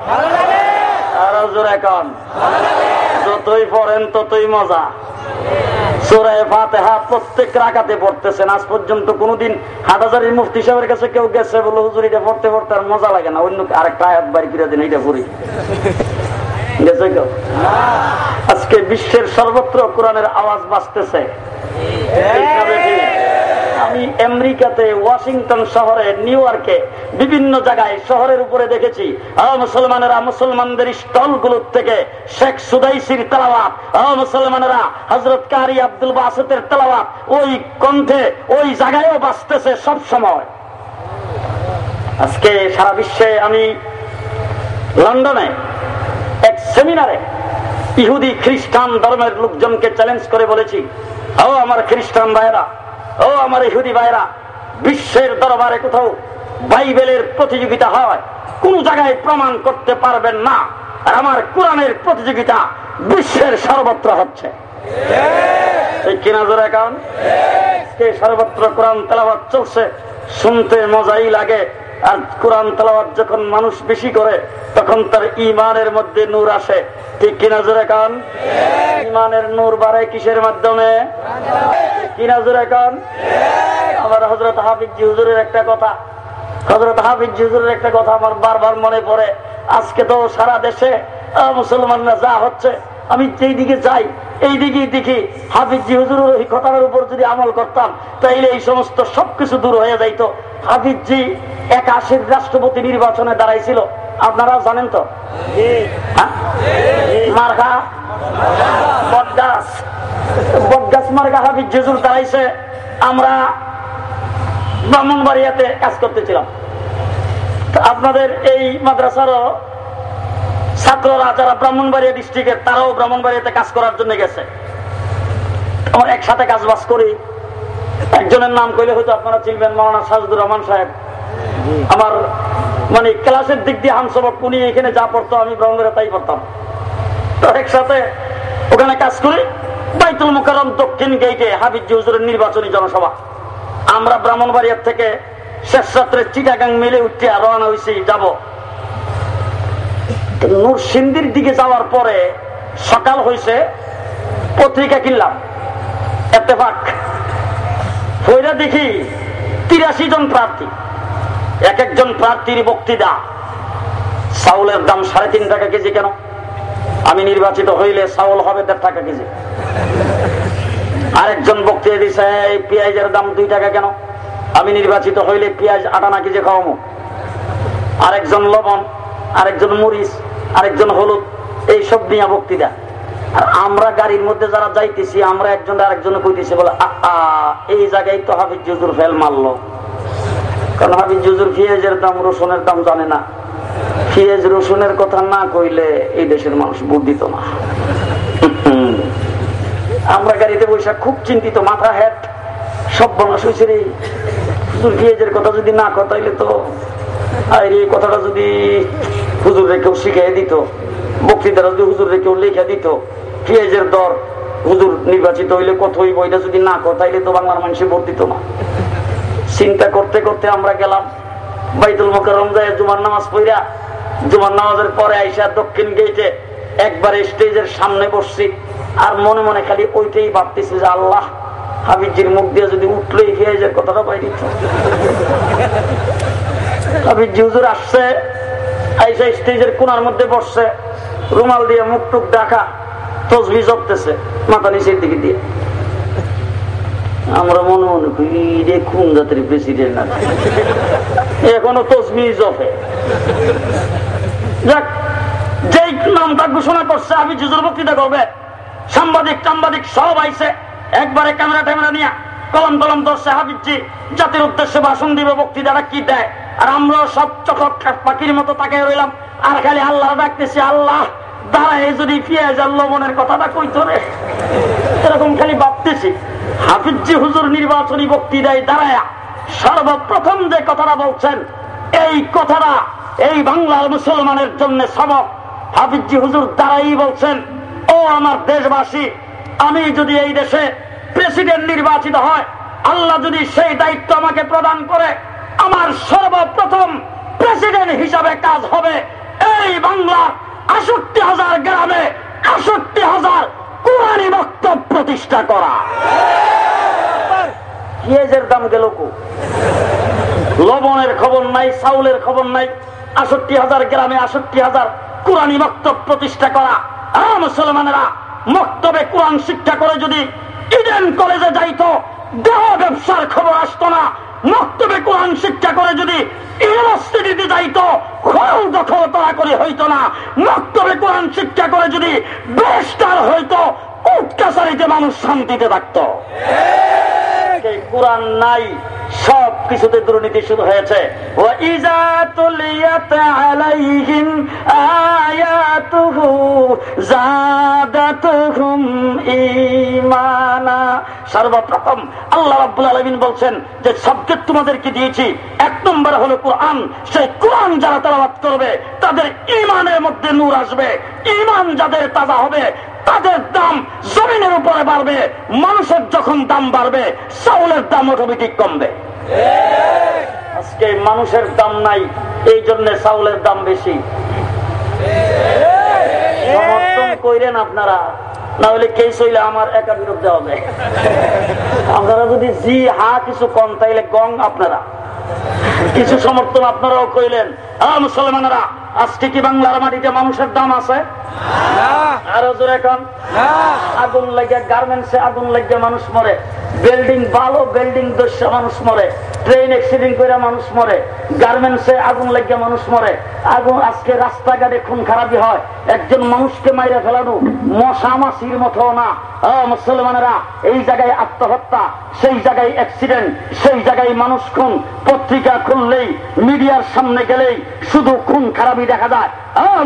আরও জোরে কন। যতই পড়েন ততই মজা। সুরায় ফাতেহা প্রত্যেক রাকাতে পড়তেছেন। আজ পর্যন্ত কোনোদিন হাটাজারির মুফতি সাহেবের কাছে কেউ গেছে বলে হুজুর এটা পড়তে পড়তে আর মজা লাগে না। অন্য আরেকটা আয়াত বাড়ি করে দিন এটা পড়ি। গেছে কেউ? আজকে বিশ্বের সর্বত্র কোরআনের আওয়াজ বাজতেছে। আমি আমেরিকাতে, ওয়াশিংটন শহরে, নিউ ইয়র্কে বিভিন্ন জায়গায় শহরের উপরে দেখেছি। মুসলমানেরা মুসলমানদের স্টলগুলোর থেকে শেখ সুদাইসির আহ, মুসলমানেরা হজরত কারি আব্দুল বাসেতের তেলাওয়াত। ওই কণ্ঠে, ওই জায়গায়ও বাঁচতেছে সব সময়। আজকে সারা বিশ্বে আমি লন্ডনে এক সেমিনারে ইহুদি খ্রিস্টান ধর্মের লোকজনকে চ্যালেঞ্জ করে বলেছি। ও আমার খ্রিস্টান ভাইরা ও আমার ইহুদি ভাইরা, বিশ্বের দরবারে কোথাও বাইবেলের প্রতিযোগিতা হয়, কোন জায়গায় প্রমাণ করতে পারবেন না। আর আমার কোরআনের প্রতিযোগিতা বিশ্বের সর্বত্র হচ্ছে। সর্বত্র কোরআন তেলাবাদ চলছে, শুনতে মজাই লাগে। আর কোরআন তেলাওয়াত যখন মানুষ বেশি করে তখন তার ইমানের মধ্যে নূর আসে। ঠিক কিনা জোরে কান? ইমানের নূর বাড়ে কিসের মাধ্যমে? কিনা জোরে কান? আমার হজরত হাফিজ জি হুজুরের একটা কথা। হজরত হাফিজ জি হুজুরের একটা কথা আমার বারবার মনে পড়ে। আজকে তো সারা দেশে মুসলমানরা যা হচ্ছে আমি যেই দিকে যাই, এই দিকেই দেখি হাফিজ জি হুজুরের ওই কথার উপর যদি আমল করতাম, তাইলে এই সমস্ত সবকিছু দূর হয়ে যাইতো। হাফিজ জি একাশির রাষ্ট্রপতি নির্বাচনে দাঁড়াইছিল। আপনারা জানেন তো? হ্যাঁ? আমরা কাজ করতেছিলাম। আপনাদের এই মাদ্রাসারও ছাত্ররা যারা ব্রাহ্মণবাড়িয়া ডিস্ট্রিক্টের তারাও ব্রাহ্মণবাড়িয়াতে কাজ করার জন্য গেছে। আমরা একসাথে কাজ বাজ করি। একজনের নাম কইলে হয়তো আপনারা চিনবেন মৌলানা সাজদুর রহমান সাহেব। আমার মানে ক্লাসের দিক দিয়ে হামসবক উনি এখানে যা পড়তো, আমি ব্রাহ্মণবাড়িয়া তাই পড়তাম। তো একসাথে ওখানে কাজ করি। বাইতুল মুকারম দক্ষিণ গেইটে হাবিজ হুজুরের নির্বাচনী জনসভা। আমরা ব্রাহ্মণবাড়িয়ার থেকে শেষ রাত্রে চিটাগাং মিলে উঠতে রওনা হয়েছি যাব। নূরসিন্দির দিকে যাওয়ার পরে সকাল হয়েছে পত্রিকা কিনলাম। এতেফাক হইরা দেখি তিরাশি জন প্রার্থী। এক একজন প্রার্থীর বক্তৃতা। চাউলের দাম সাড়ে তিন টাকা কেজি কেন? আমি নির্বাচিত হইলে চাউল হবে দেড় টাকা কেজি। আরেকজন বক্তৃতা দিছে পেঁয়াজের দাম দুই টাকা কেন? আমি নির্বাচিত হইলে পেঁয়াজ আটানা কেজি খাওয়াবো আরেকজন লবণ, আরেকজন মরিচ। আরেকজন হলুদ এই সব নিয়ে বক্তৃতা। আর আমরা গাড়ির মধ্যে যারা যাইতেছি আমরা একজন আরেকজন কইতেছি বলে আ, আ, এই জায়গায় তো হাবিজ জুজুর ফেল মারলো। কারণ হাবিজ জুজুর পেঁয়াজের দাম রসুনের দাম জানে না। পেঁয়াজ রসুনের কথা না কইলে এই দেশের মানুষ বুদ্ধ দিত না। আমরা গাড়িতে বৈশাখ খুব চিন্তিত মাথা হ্যাট সব বনাশ হয়েছে রে। কথা যদি না কথাইলে তো আর এই কথাটা যদি হুজুরে কেউ দিত বক্তৃতারা যদি হুজুরে কেউ লিখে দিত পেঁয়াজের দর হুজুর নির্বাচিত হইলে যদি না কথাইলে তো বাংলার মানুষে ভোট দিত না। চিন্তা করতে করতে আমরা গেলাম, বাইতুল যায় জুমার নামাজ পড়া জুমার নামাজের পরে আইসা দক্ষিণ গেইটে একবার স্টেজের সামনে বসছি, আর মনে মনে খালি ওইটাই ভাবতেছি যে আল্লাহ হাবিজির মুখ দিয়ে যদি উঠলেই খেয়ে যে কথাটা দিত। আসছে, আইসা স্টেজের কোনার মধ্যে বসছে, রুমাল দিয়ে মুখ টুক ডাকা তসবি জপতেছে, মাথা নিচের দিকে দিয়ে। আমরা মনে মনে করি রে কোন জাতির প্রেসিডেন্ট না এখনও তসবি জপে। যাক, যেই নামটা ঘোষণা করছে, আমি জুজুর বক্তৃতা করবে। সাংবাদিক টাম্বাদিক সব আইছে, একবারে ক্যামেরা ট্যামেরা নিয়ে। কলম কলম ধরছে হাবিজি জাতির উদ্দেশ্যে ভাষণ দিবে, বক্তৃতাটা কি দেয়? আর আমরা সব চকট পাখির মতো তাকে রইলাম। আর খালি আল্লাহ ডাকতেছি আল্লাহ, দাঁড়ায় যদি পেঁয়াজ আর লবণের কথাটা কইতো রে এরকম খালি ভাবতেছি। হাফিজি হুজুর নির্বাচনী বক্তৃতায় দাঁড়ায় সর্বপ্রথম যে কথাটা বলছেন, এই কথাটা এই বাংলার মুসলমানের জন্য সবক। হাফিজি হুজুর দ্বারাই বলছেন, ও আমার দেশবাসী, আমি যদি এই দেশে প্রেসিডেন্ট নির্বাচিত হয়, আল্লাহ যদি সেই দায়িত্ব আমাকে প্রদান করে, আমার সর্বপ্রথম প্রেসিডেন্ট হিসাবে কাজ হবে এই বাংলা আষট্টি হাজার গ্রামে আষট্টি হাজার কোরআনী বক্তব্য প্রতিষ্ঠা করা। পেঁয়াজের দাম গেল লবণের খবর নাই, চাউলের খবর নাই, আষট্টি হাজার গ্রামে আষট্টি হাজার কোরআনী বক্তব্য প্রতিষ্ঠা করা। হ্যাঁ মুসলমানেরা, মক্তবে কোরআন শিক্ষা করে যদি ইডেন কলেজে যাইতো, দেহ ব্যবসার খবর আসতো না। মক্তবে কোরআন শিক্ষা করে যদি ইউনিভার্সিটিতে যাইতো, খোল দখল তারা করে হইতো না। মক্তবে কোরআন শিক্ষা করে যদি বেস্টার হইতো কোর্ট কাছারিতে মানুষ শান্তিতে থাকতো। থেকে কোরআন নাই, সব কিছুতে দুর্নীতি শুরু হয়েছে। সর্বপ্রথম আল্লাহ রাবুল আলমিন বলছেন যে সাবজেক্ট তোমাদেরকে দিয়েছি, এক নম্বর হলো কোরআন। সেই কোরআন যারা তালাবাদ করবে, তাদের ইমানের মধ্যে নূর আসবে। ইমান যাদের তাজা হবে তাদের দাম জমিনের উপরে বাড়বে, মানুষের যখন দাম বাড়বে, চাউলের দাম অটোমেটিক কমবে। আজকে মানুষের দাম নাই, এই জন্য চাউলের দাম বেশি। সমর্থন করেন আপনারা না হলে কে চইলে আমার একা বিরুদ্ধে হবে। আপনারা যদি জি হা কিছু তাইলে গং আপনারা। কিছু সমর্থন আপনারাও কইলেন। মুসলমানেরা আজকে কি বাংলার মাটিতে মানুষের দাম আছে? আরও জোরে এখন আগুন লাগে গার্মেন্টসে আগুন লাগে মানুষ মরে। বিল্ডিং ভালো বিল্ডিং দস্যা মানুষ মরে। ট্রেন অ্যাক্সিডেন্ট করে মানুষ মরে। গার্মেন্টসে আগুন লাগে মানুষ মরে। আগুন আজকে রাস্তাঘাটে খুন খারাপি হয়। একজন মানুষকে মাইরে ফেলানো মশা মাসির মতো না। মুসলমানেরা, এই জায়গায় আত্মহত্যা, সেই জায়গায় অ্যাক্সিডেন্ট সেই জায়গায় মানুষ খুন। পত্রিকা খুললেই, মিডিয়ার সামনে গেলেই শুধু খুন খারাপই দেখা যায়।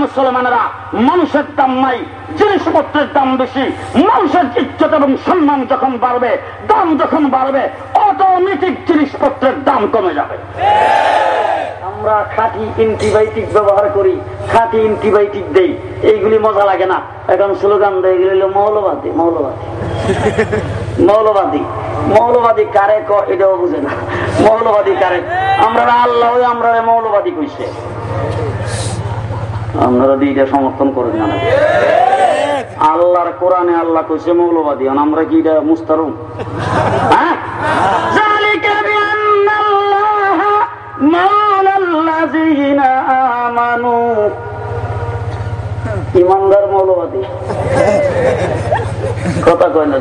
মুসলমানেরা, মানুষের দাম নাই, জিনিসপত্রের দাম বেশি। মানুষের ইজ্জত এবং সম্মান যখন বাড়বে, দাম যখন বাড়বে অটোমেটিক জিনিসপত্রের দাম কমে যাবে। আমরা খাঁটি অ্যান্টিবায়োটিক ব্যবহার করি, খাঁটি অ্যান্টিবায়োটিক দেই। এইগুলি মজা লাগে না। এখন স্লোগান দেয় হলো মৌলবাদী মৌলবাদী। মৌলবাদী। মৌলবাদী কারে ক এটাও বুঝে না। মৌলবাদী কারে? আমরা আল্লাহ আমরা মৌলবাদী কইছে। আপনারা দিটা সমর্থন করেন না আল্লাহর কোরআনে আল্লাহ কইছে মৌলবাদী আমরা কি এটা মুস্তারুম? হ্যাঁ? ইমানদার মৌলবাদী। কথা কয় না।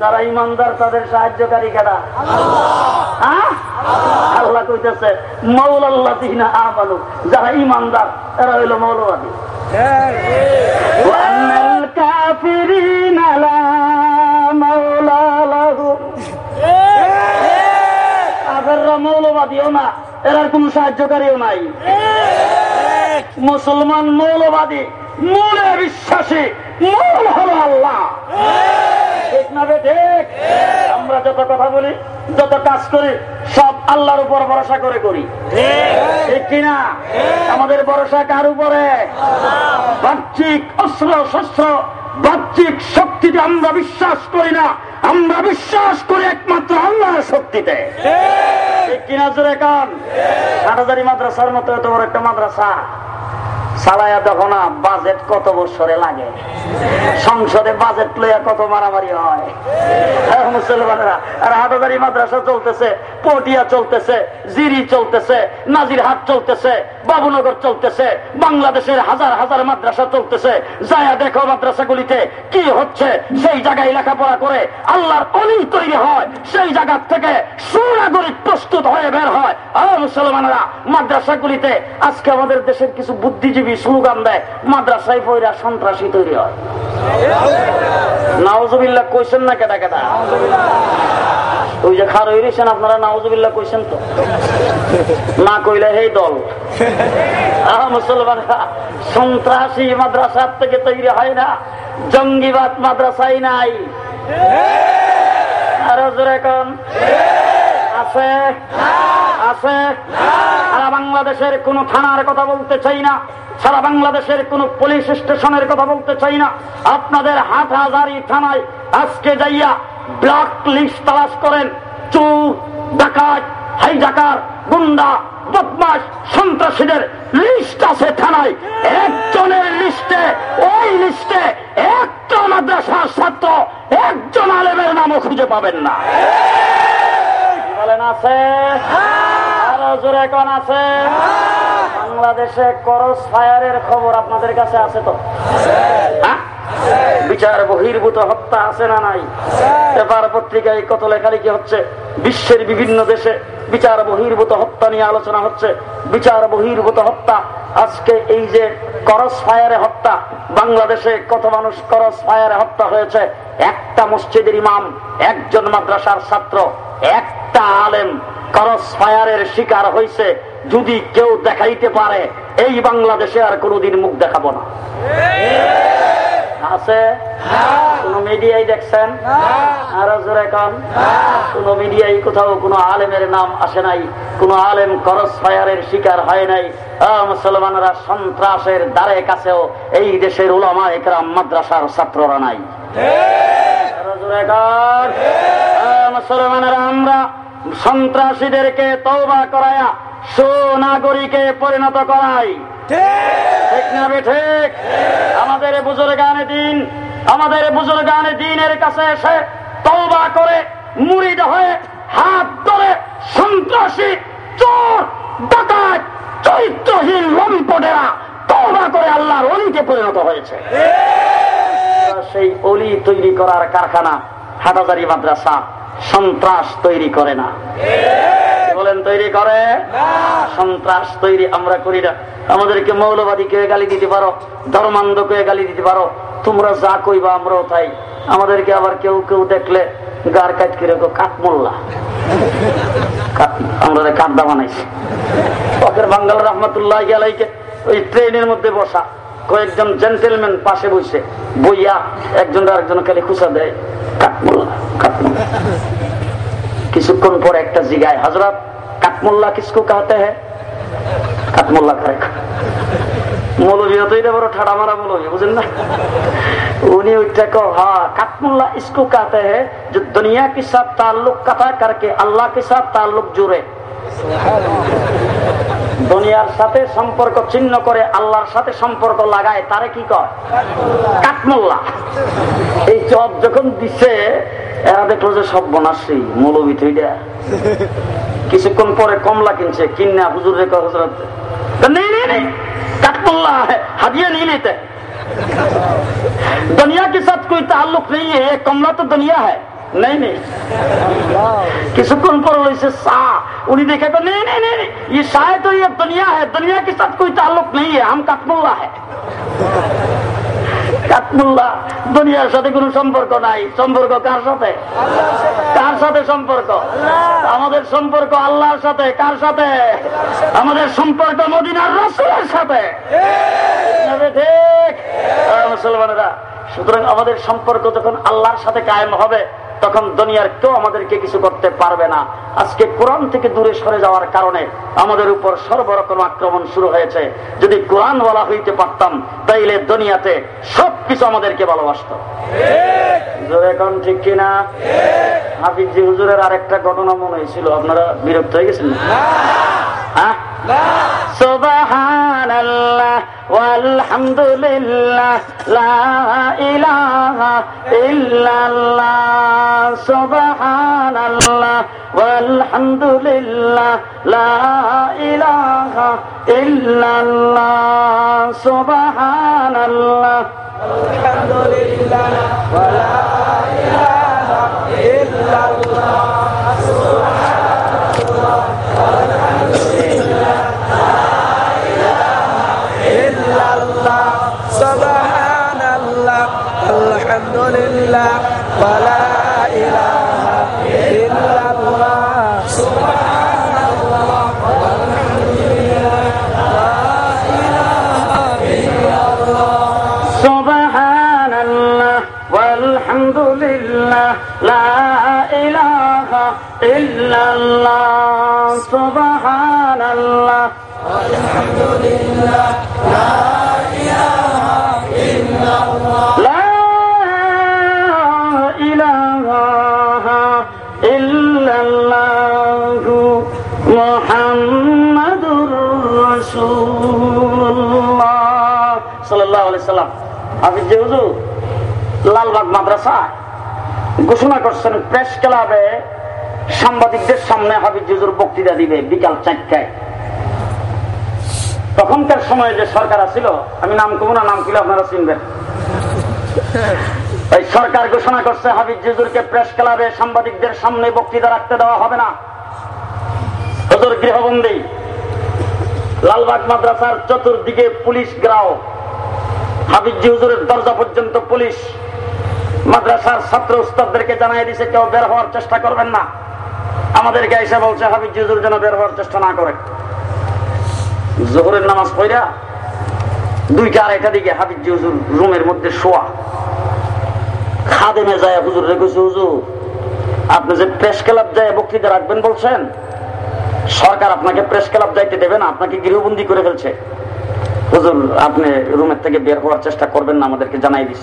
যারা ইমানদার, তাদের সাহায্যকারী কেনা হ্যাঁ? আল্লাহ কইতেছে মৌলাল্লাহ আমানু, যারা ইমানদার তারা হইল মৌলবাদী। মৌলা মৌলবাদীও না এরা কোনো সাহায্যকারীও নাই। মুসলমান মৌলবাদী মূলে বিশ্বাসী মূল হলো আল্লাহ। ঠিক না ঠিক? আমরা যত কথা বলি যত কাজ করি সব আল্লাহর উপর ভরসা করে করি। ঠিক। কিনা? আমাদের ভরসা কার উপরে? বাহ্যিক অস্ত্র শস্ত্র বাহ্যিক শক্তিতে আমরা বিশ্বাস করি না। আমরা বিশ্বাস করি একমাত্র আল্লাহর শক্তিতে। ঠিক। কিনা জোরে কান? হাটাজারি মাদ্রাসার মতো এত বড় একটা মাদ্রাসা। চালায়া দেখো না বাজেট কত বছরে লাগে? সংসদে বাজেট লইয়া কত মারামারি হয়? মুসলমানেরা মাদ্রাসা চলতেছে, পটিয়া চলতেছে, জিরি চলতেছে, নাজিরহাট চলতেছে, বাবুনগর চলতেছে, বাংলাদেশের হাজার হাজার মাদ্রাসা চলতেছে। যায়া দেখো মাদ্রাসাগুলিতে কি হচ্ছে, সেই জায়গায় লেখাপড়া করে আল্লাহর অলি তৈরি হয়, সেই জায়গার থেকে সুনাগরিক প্রস্তুত হয়ে বের হয়। আর মুসলমানেরা, মাদ্রাসাগুলিতে আজকে আমাদের দেশের কিছু বুদ্ধিজীবী স্লোগান দেয়, মাদ্রাসায় পয়রা সন্ত্রাসী তৈরি হয়। নাওজুবিল্লাহ কইছেন না কেটা কেটা ওই যে খার হইছেন আপনারা নাওজুবিল্লাহ কইছেন তো? না কইলে সেই দল। মুসলমানরা সন্ত্রাসী মাদ্রাসার থেকে তৈরি হয় না, জঙ্গিবাদ মাদ্রাসাই নাই। আরও জোরে কন আছে? আছে? বাংলাদেশের কোন থানার কথা বলতে চাই না। সারা বাংলাদেশের কোন পুলিশ স্টেশনের কথা বলতে চাই না। আপনাদের হাট হাজারি থানায় আজকে যাইয়া ব্লক লিস্ট তালাশ করেন। চুর ডাকাত হাইজাকার গুন্ডা বদমাস সন্ত্রাসীদের লিস্ট আছে থানায়। একজনের লিস্টে ওই লিস্টে একটা মাদ্রাসার ছাত্র একজন আলেমের নামও খুঁজে পাবেন না। বলেন আছে? আরও জোরে কোন আছে? বাংলাদেশে করস ফায়ারের খবর আপনাদের কাছে আছে তো? হ্যাঁ? বিচার বহির্ভূত হত্যা আছে না নাই? পেপার পত্রিকায় কত লেখালেখি হচ্ছে, বিশ্বের বিভিন্ন দেশে বিচার বহির্ভূত হত্যা নিয়ে আলোচনা হচ্ছে। বিচার বহির্ভূত হত্যা, আজকে এই যে করস ফায়ারে হত্যা, বাংলাদেশে কত মানুষ করস ফায়ারে হত্যা হয়েছে? একটা মসজিদের ইমাম, একজন মাদ্রাসার ছাত্র, একটা আলেম করস ফায়ারের শিকার হয়েছে। যদি কেউ দেখাইতে পারে, এই বাংলাদেশে আর কোনোদিন মুখ দেখাবো না। আছে? কোন মিডিয়ায় দেখছেন? আরও কন। মিডিয়ায় কোথাও কোন আলেমের নাম আসে নাই, কোন আলেম করস ফায়ারের শিকার হয় নাই। মুসলমানরা সন্ত্রাসের দ্বারে কাছেও এই দেশের উলামা একরাম মাদ্রাসার ছাত্ররা নাই। মুসলমানেরা, আমরা সন্ত্রাসীদেরকে তৌবা করায়া সুনাগরিকে পরিণত করাই। ঠিক। না ঠিক? আমাদের বুজুর্গানে দিন আমাদের বুজুর্গানে দিনের কাছে এসে তওবা করে মুড়িদ হয়ে হাত ধরে সন্ত্রাসী চোর ডাকাত চরিত্রহীন লম্পটেরা তওবা করে আল্লাহর অলিতে পরিণত হয়েছে। সেই অলি তৈরি করার কারখানা হাটাজারি মাদ্রাসা সন্ত্রাস তৈরি করে না। বলেন তৈরি করে? সন্ত্রাস তৈরি আমরা করি না। আমাদেরকে মৌলবাদী কে গালি দিতে পারো ধর্মান্ধ কে গালি দিতে পারো। তোমরা যা কইবা আমরাও তাই। আমাদেরকে আবার কেউ কেউ দেখলে গার কাট করে কাঠমোল্লা আমরা কাঠদা বানাইছি। বাঙ্গাল রহমতুল্লাহ আলাইকে ওই ট্রেনের মধ্যে বসা। কয়েকজন জেন্টেলম্যান পাশে বসে বইয়া একজন আরেকজন খালি খুশা দেয়। কাঠমোল্লা কাঠমোল্লা কিছুক্ষণ পর একটা জিগায় হাজরাত কাঠমোল্লা কিসকু কাহতে হ্যাঁ কাঠমোল্লা খায় ঠাড়া মারা না? উনি হ্যাঁ, কাতে হে দুনিয়া কে সাথ তাল্লুক কাতা করকে, আল্লাহ কে সাথ তাল্লুক জুড়ে। দুনিয়ার সাথে সম্পর্ক ছিন্ন করে আল্লাহর সাথে সম্পর্ক লাগায় তারে কি কয় কাঠমোল্লা এই চপ যখন দিছে এরা দেখলো যে সব বনাসী মৌলবী থইটা কিছুক্ষণ পরে কমলা কিনছে কিনা হুজুর রেখা হজরত নেই নেই নেই काटमुल्ला है हदिया नहीं लेते दुनिया के साथ कोई ताल्लुक नहीं है ये कमला तो दुनिया है नहीं नहीं কিছুক্ষণ পর হয়েছে শাহ উনি দেখে তো नहीं नहीं नहीं ये शाह तो ये दुनिया है दुनिया के साथ कोई ताल्लुक नहीं है हम काटमुल्ला है কাঠমুল্লা দুনিয়ার সাথে কোনো সম্পর্ক নাই সম্পর্ক কার সাথে কার সাথে সম্পর্ক আমাদের সম্পর্ক আল্লাহর সাথে কার সাথে আমাদের সম্পর্ক মদিনার রসুলের সাথে ঠিক আহ, মুসলমানেরা সুতরাং আমাদের সম্পর্ক যখন আল্লাহর সাথে কায়েম হবে তখন দুনিয়ার কেউ আমাদেরকে কিছু করতে পারবে না আজকে কোরআন থেকে দূরে সরে যাওয়ার কারণে আমাদের উপর সর্বরকম আক্রমণ শুরু হয়েছে যদি কোরআন বলা হইতে পারতাম তাইলে দুনিয়াতে সবকিছু আমাদেরকে ভালোবাসত জোরে এখন ঠিক কিনা হাফিজি হুজুরের আরেকটা ঘটনা মনে হয়েছিল আপনারা বিরক্ত হয়ে গেছেন হ্যাঁ سبحان الله والحمد لله لا إله إلا الله سبحان الله والحمد لله لا إله إلا الله سبحان الله الحمد لله ولا إله إلا الله إلا الله سبحان الله الحمد لله ولا لا إله إلا الله سبحان الله الحمد لله لا إله إلا الله لا إله إلا الله محمد رسول الله صلى الله عليه وسلم হাফিজ যে হুজুর লালবাগ মাদ্রাসা ঘোষণা করছেন প্রেস ক্লাবে সাংবাদিকদের সামনে হাফিজ হুজুর বক্তৃতা দিবে বিকাল চারটায়। তখনকার সময়ে যে সরকার আছিল, আমি নাম কমু না, নাম কিলে আপনারা চিনবেন। সরকার ঘোষণা করছে হাবিজ জিজুরকে প্রেস ক্লাবে সাংবাদিকদের সামনে বক্তৃতা রাখতে দেওয়া হবে না। হুজুর গৃহবন্দী, লালবাগ মাদ্রাসার চতুর্দিকে পুলিশ গ্রাও। হাবিজ হুজুরের দরজা পর্যন্ত পুলিশ। মাদ্রাসার ছাত্র উস্তাদদেরকে জানাই দিছে, কেউ বের হওয়ার চেষ্টা করবেন না। আমাদেরকে এসে বলছে হাবিজ হুজুর যেন বের হওয়ার চেষ্টা না করে। জোহরের নামাজ পড়া দুইটা আড়াইটা দিকে হাবিজ হুজুর রুমের মধ্যে শোয়া। খাদেমে যায়, হুজুর রেখেছে হুজুর, আপনি যে প্রেস ক্লাব যায় বক্তৃতা রাখবেন বলছেন, সরকার আপনাকে প্রেস ক্লাব যাইতে দেবে না, আপনাকে গৃহবন্দী করে ফেলছে। হুজুর, আপনি রুমের থেকে বের হওয়ার চেষ্টা করবেন না, আমাদেরকে জানাই দিস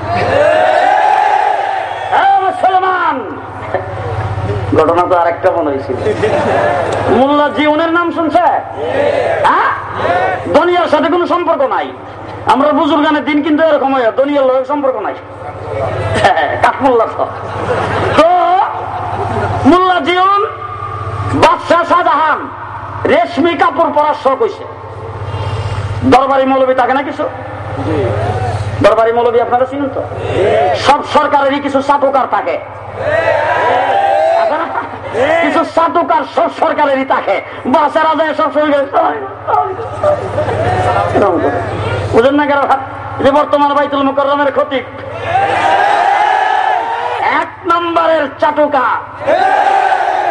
মুসলমান! ঘটনা তো আরেকটা মনে হয়েছিল। মোল্লা জীবনের নাম শুনছে? হ্যাঁ? দুনিয়ার সাথে কোনো সম্পর্ক নাই। আমরা বুজুর্গানের দিন কিন্তু এরকম হয়, দুনিয়ার লোকের সম্পর্ক নাই। কাঠমোল্লা। তো? মোল্লা জীবন বাদশাহ শাহজাহান রেশমি কাপড় পরার শখ হয়েছে। দরবারি মৌলবী থাকে না কিছু? দরবারি মৌলবী আপনারা চিনেন তো? সব সরকারেরই কিছু চাটুকার থাকে। কিছু চাটুকার সব সরকারেরই থাকে। বাচ্চারা যায় সব সময় বুঝেন না কেন যে বর্তমান বাইতুল মুকরমের ক্ষতি এক নম্বরের চাটুকা।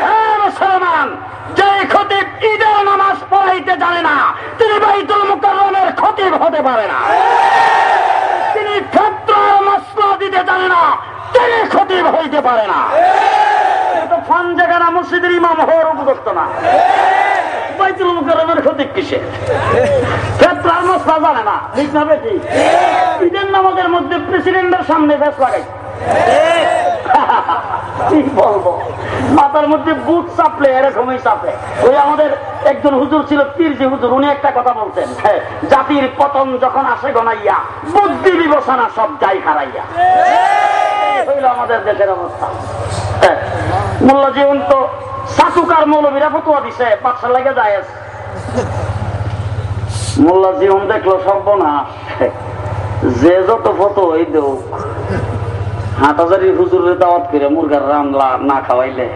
হ্যাঁ, মুসলমান যে খতিব ঈদের নামাজ পড়াইতে জানে না তিনি বাইতুল মুকরমের খতিব হতে পারে না। তিনি ক্ষেত্র মশলা দিতে জানে না, তিনি খতিব হইতে পারে না। তো ফান না। কিসে মশলা জানে না। ঠিক না বেশি ঈদের নামাজের মধ্যে প্রেসিডেন্টের সামনে ফেস লাগাই কি বলব? মাথার মধ্যে বুট চাপলে এরকমই চাপলে ওই আমাদের একজন হুজুর ছিল হুজুর উনি একটা কথা বলছেন হ্যাঁ, জাতির পতন যখন আসে গনাইয়া বুদ্ধি বিবেচনা সব যাই হারাইয়া। হইল আমাদের দেশের অবস্থা। হ্যাঁ, মোল্লা জীবন তো সাতুকার মৌলবীরা ফতুয়া দিছে বাচ্চা লাগে যায় মোল্লা জীবন দেখল সর্বনাশ। যে যত ফটো ওই দেখ হাট হাজারি হুজুরের দাওয়াত করে মুরগার রামলা না খাওয়াইলে।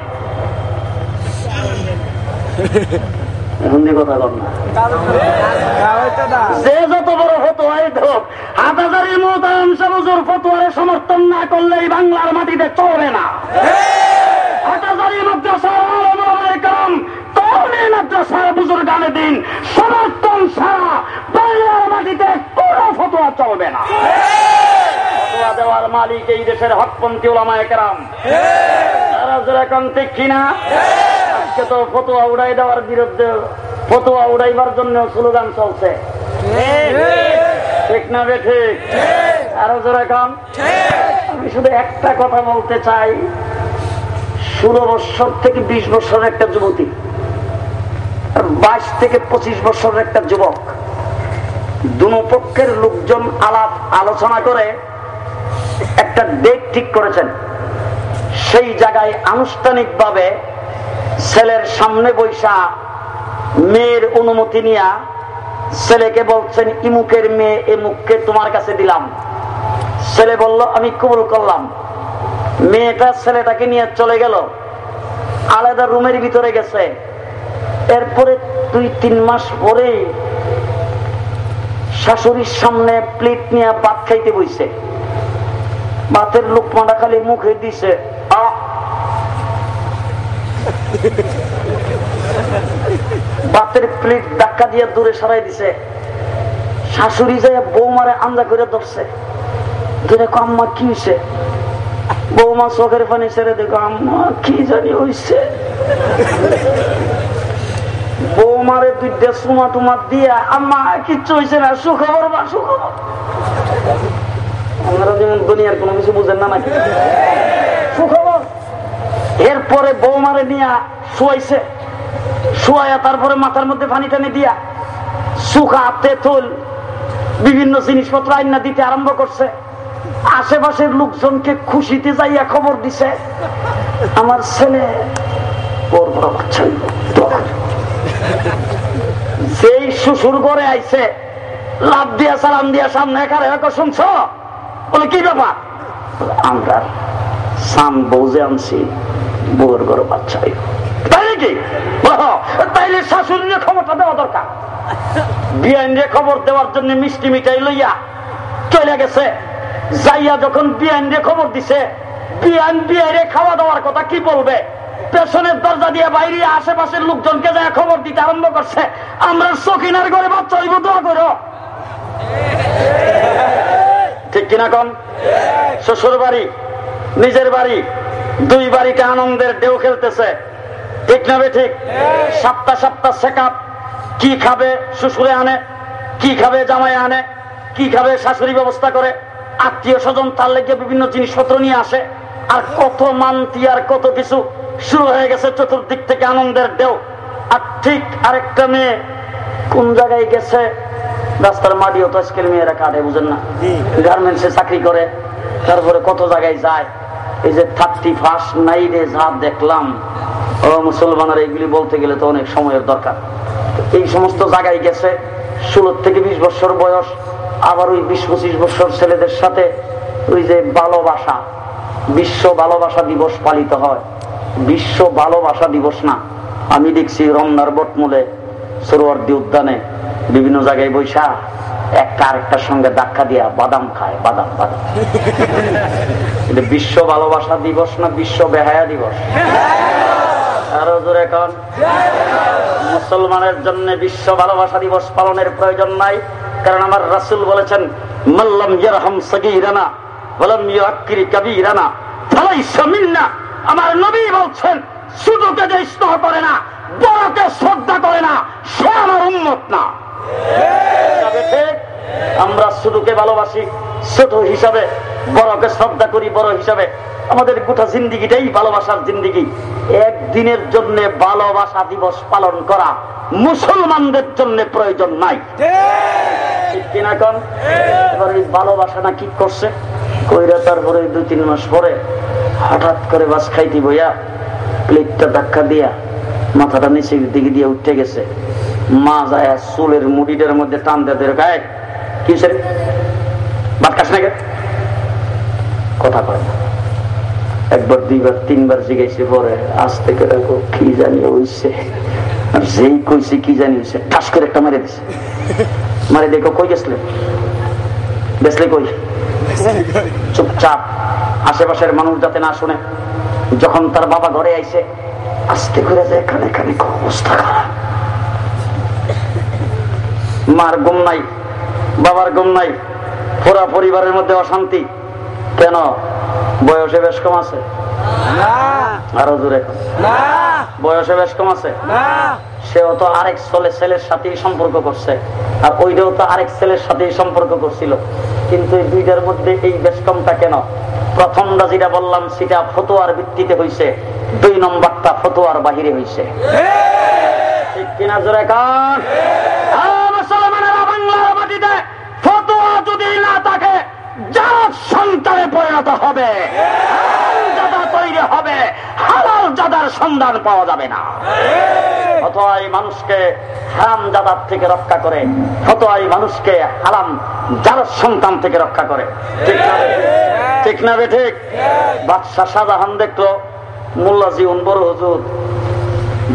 সমর্থন না করলে এই বাংলার মাটিতে চলে না। হাট হাজারির মাদ্রাসা ওলামায়ে কেরাম, তরুণী দিন সমর্থন ছাড়া বাংলার মাটিতে কোনো ফতোয়া চলবে না। ফতোয়া দেওয়ার মালিক এই দেশের হকপন্থী ওলামায়ে কেরাম। তারা যারা কম ঠিক কিনা, আজকে তো ফতোয়া উড়াই দেওয়ার বিরুদ্ধে ফতোয়া উড়াইবার জন্য স্লোগান চলছে। ঠিক না বে ঠিক? আরও যারা কম আমি শুধু একটা কথা বলতে চাই। ষোলো বছর থেকে বিশ বছরের একটা যুবতী বাইশ থেকে পঁচিশ বছরের একটা যুবক। দুনো পক্ষের লোকজন আলাপ আলোচনা করে একটা ডেট ঠিক করেছেন। সেই জায়গায় আনুষ্ঠানিকভাবে ছেলের সামনে বৈশা মেয়ের অনুমতি নিয়া ছেলেকে বলছেন, ইমুকের মেয়ে, এমুককে তোমার কাছে দিলাম। ছেলে বলল, আমি কবুল করলাম। মেয়েটা ছেলেটাকে নিয়ে চলে গেল। আলাদা রুমের ভিতরে গেছে। এরপরে দুই, তিন মাস পরে শাশুড়ির সামনে প্লেট নিয়ে ভাত খাইতে বইছে। ভাতের লোকমাটা খালি মুখে দিছে। আ। ভাতের প্লেট ধাক্কা দিয়ে দূরে সরাই দিছে। শাশুড়ি যায় বৌমারে আন্দা করে ধরছে। ধরে আম্মা, কি হয়েছে বৌমা চোখের পানি ছেড়ে দেখো আম্মা, কি জানি হয়েছে বৌমারে দুইটা সুমা টুমা দিয়া, আম্মা, কিচ্ছু হয়েছে না, সুখবর বা সুখবর। আপনারা যেমন দুনিয়ার কোনো কিছু বুঝেন না নাকি? এরপরে বৌমারে নিয়া শুয়াইছে। শুয়াইয়া তারপরে মাথার মধ্যে পানি টানি দিয়া সুখা, তেতুল, বিভিন্ন জিনিসপত্র আইনা দিতে আরম্ভ করছে। আশেপাশের লোকজনকে খুশিতে যাইয়া খবর দিছে, আমার ছেলে ওর। যেই শ্বশুর ঘরে আইছে লাভ দিয়া সালাম দিয়া, সামনে একা শুনছ? বলে কি ব্যাপার? আমরা সান বৌজে আনছি বউর ঘরে বাচ্চা হইল। তাই নাকি ওহ, তাইলে শাশুড়ির খবরটা দেওয়া দরকার। বিআইনে খবর দেওয়ার জন্য মিষ্টি মিঠাই লইয়া চলে গেছে। যাইয়া যখন বিআইনে খবর দিছে বিআইন বিআইরে খাওয়া দাওয়ার কথা কি বলবে? পেছনের দরজা দিয়ে বাইরে আশেপাশের লোকজনকে যায় খবর দিতে আরম্ভ করছে আমরা সকিনার ঘরে বাচ্চা হইব দোয়া করো। ঠিক কিনা কন? শ্বশুর বাড়ি, নিজের বাড়ি, দুই বাড়িতে আনন্দের ঢেউ খেলতেছে। ঠিক না ঠিক? সপ্তাহ সপ্তাহ সেকাপ কি খাবে শ্বশুরে আনে? কি খাবে জামাই আনে? কি খাবে শাশুড়ি ব্যবস্থা করে? আত্মীয় স্বজন তার লেগে বিভিন্ন জিনিসপত্র নিয়ে আসে। আর কত মান্তি আর কত কিছু শুরু হয়ে গেছে চতুর্দিক থেকে আনন্দের ঢেউ। আর ঠিক আরেকটা মেয়ে কোন জায়গায় গেছে? রাস্তার মাটিও তো আজকের মেয়েরা কাটে বুঝেন না? গার্মেন্টসে চাকরি করে তারপরে কত জায়গায় যায়? এই যে থার্টি ফার্স্ট নাইটে যা দেখলাম ও মুসলমানের এইগুলি বলতে গেলে তো অনেক সময়ের দরকার। এই সমস্ত জায়গায় গেছে ষোলো থেকে বিশ বছর বয়স আবার ওই বিশ পঁচিশ বছর ছেলেদের সাথে ওই যে ভালোবাসা বিশ্ব ভালোবাসা দিবস পালিত হয়। বিশ্ব ভালোবাসা দিবস না আমি দেখছি রমনার বটমূলে সরোয়ার্দি উদ্যানে। বিভিন্ন জায়গায় বৈশা, একটা আরেকটার সঙ্গে ধাক্কা দিয়া বাদাম খায়, বাদাম বাদাম। বিশ্ব ভালোবাসা দিবস না বিশ্ব বেহায়া দিবস? আরও জোরে এখন মুসলমানের জন্য বিশ্ব ভালোবাসা দিবস পালনের প্রয়োজন নাই, কারণ আমার রাসুল বলেছেন মাল্লাম ইয়ারহাম সগীরানা বলম ইয়াক্কিরি কাবীরানা, ফালাইসা মিন্না। আমার নবী বলছেন ছোটকে যে স্নেহ করে না, বড়কে শ্রদ্ধা করে না, সে আমার উন্মত না। আমরা ছোটকে ভালোবাসি ছোট হিসাবে বড়কে শ্রদ্ধা করি বড় হিসাবে। আমাদের গোটা জিন্দিগিটাই ভালোবাসার জিন্দিগি। একদিনের জন্য ভালোবাসা দিবস পালন করা মুসলমানদের জন্য প্রয়োজন নাই। কিনা এবার এই ভালোবাসাটা কি করছে? কইরা তারপরে দুই তিন মাস পরে হঠাৎ করে বাস খাইতে বইয়া প্লেটটা ধাক্কা দিয়া মাথাটা নিচে দিকে দিয়ে উঠে গেছে। মা যায় চুলের মুড়িটার মধ্যে টান দেয় গায়ে না কথা কয় না। দুইবার তিনবার পরে কো, জানি হইছে? যেই কইছে কি জানি হইছে ঠাস করে একটা মেরে দিছে। মারে দেখো কই বেসলে কই? চুপচাপ আশেপাশের মানুষ যাতে না শুনে যখন তার বাবা ঘরে আইছে আস্তে করে যায় কানে কানে অবস্থা খারাপ। মার গুম নাই বাবার গুম নাই পুরা পরিবারের মধ্যে অশান্তি। কেন? বয়সে বেশ কম আছে। আরও দূরে বয়সে বেশ কম আছে। না। সেও তো আরেক ছেলে ছেলের সাথেই সম্পর্ক করছে। আর ওইটাও তো আরেক ছেলের সাথেই সম্পর্ক করছিল। কিন্তু এই দুইটার মধ্যে এই বেশ কমটা কেন? প্রথমটা যেটা বললাম সেটা ফতোয়ার ভিত্তিতে হইছে। দুই নম্বরটা ফতোয়ার বাহিরে হইছে। হ্যাঁ, হবে। জাদার সন্ধান পাওয়া যাবে না। ফতোয়াই মানুষকে হারাম জাদার থেকে রক্ষা করে ফতোয়াই মানুষকে হারাম যার সন্তান থেকে রক্ষা করে। ঠিক না? ঠিক না বে ঠিক? বাদশাহ শাহজাহান দেখল, মোল্লা জীবন বড় হুজুর।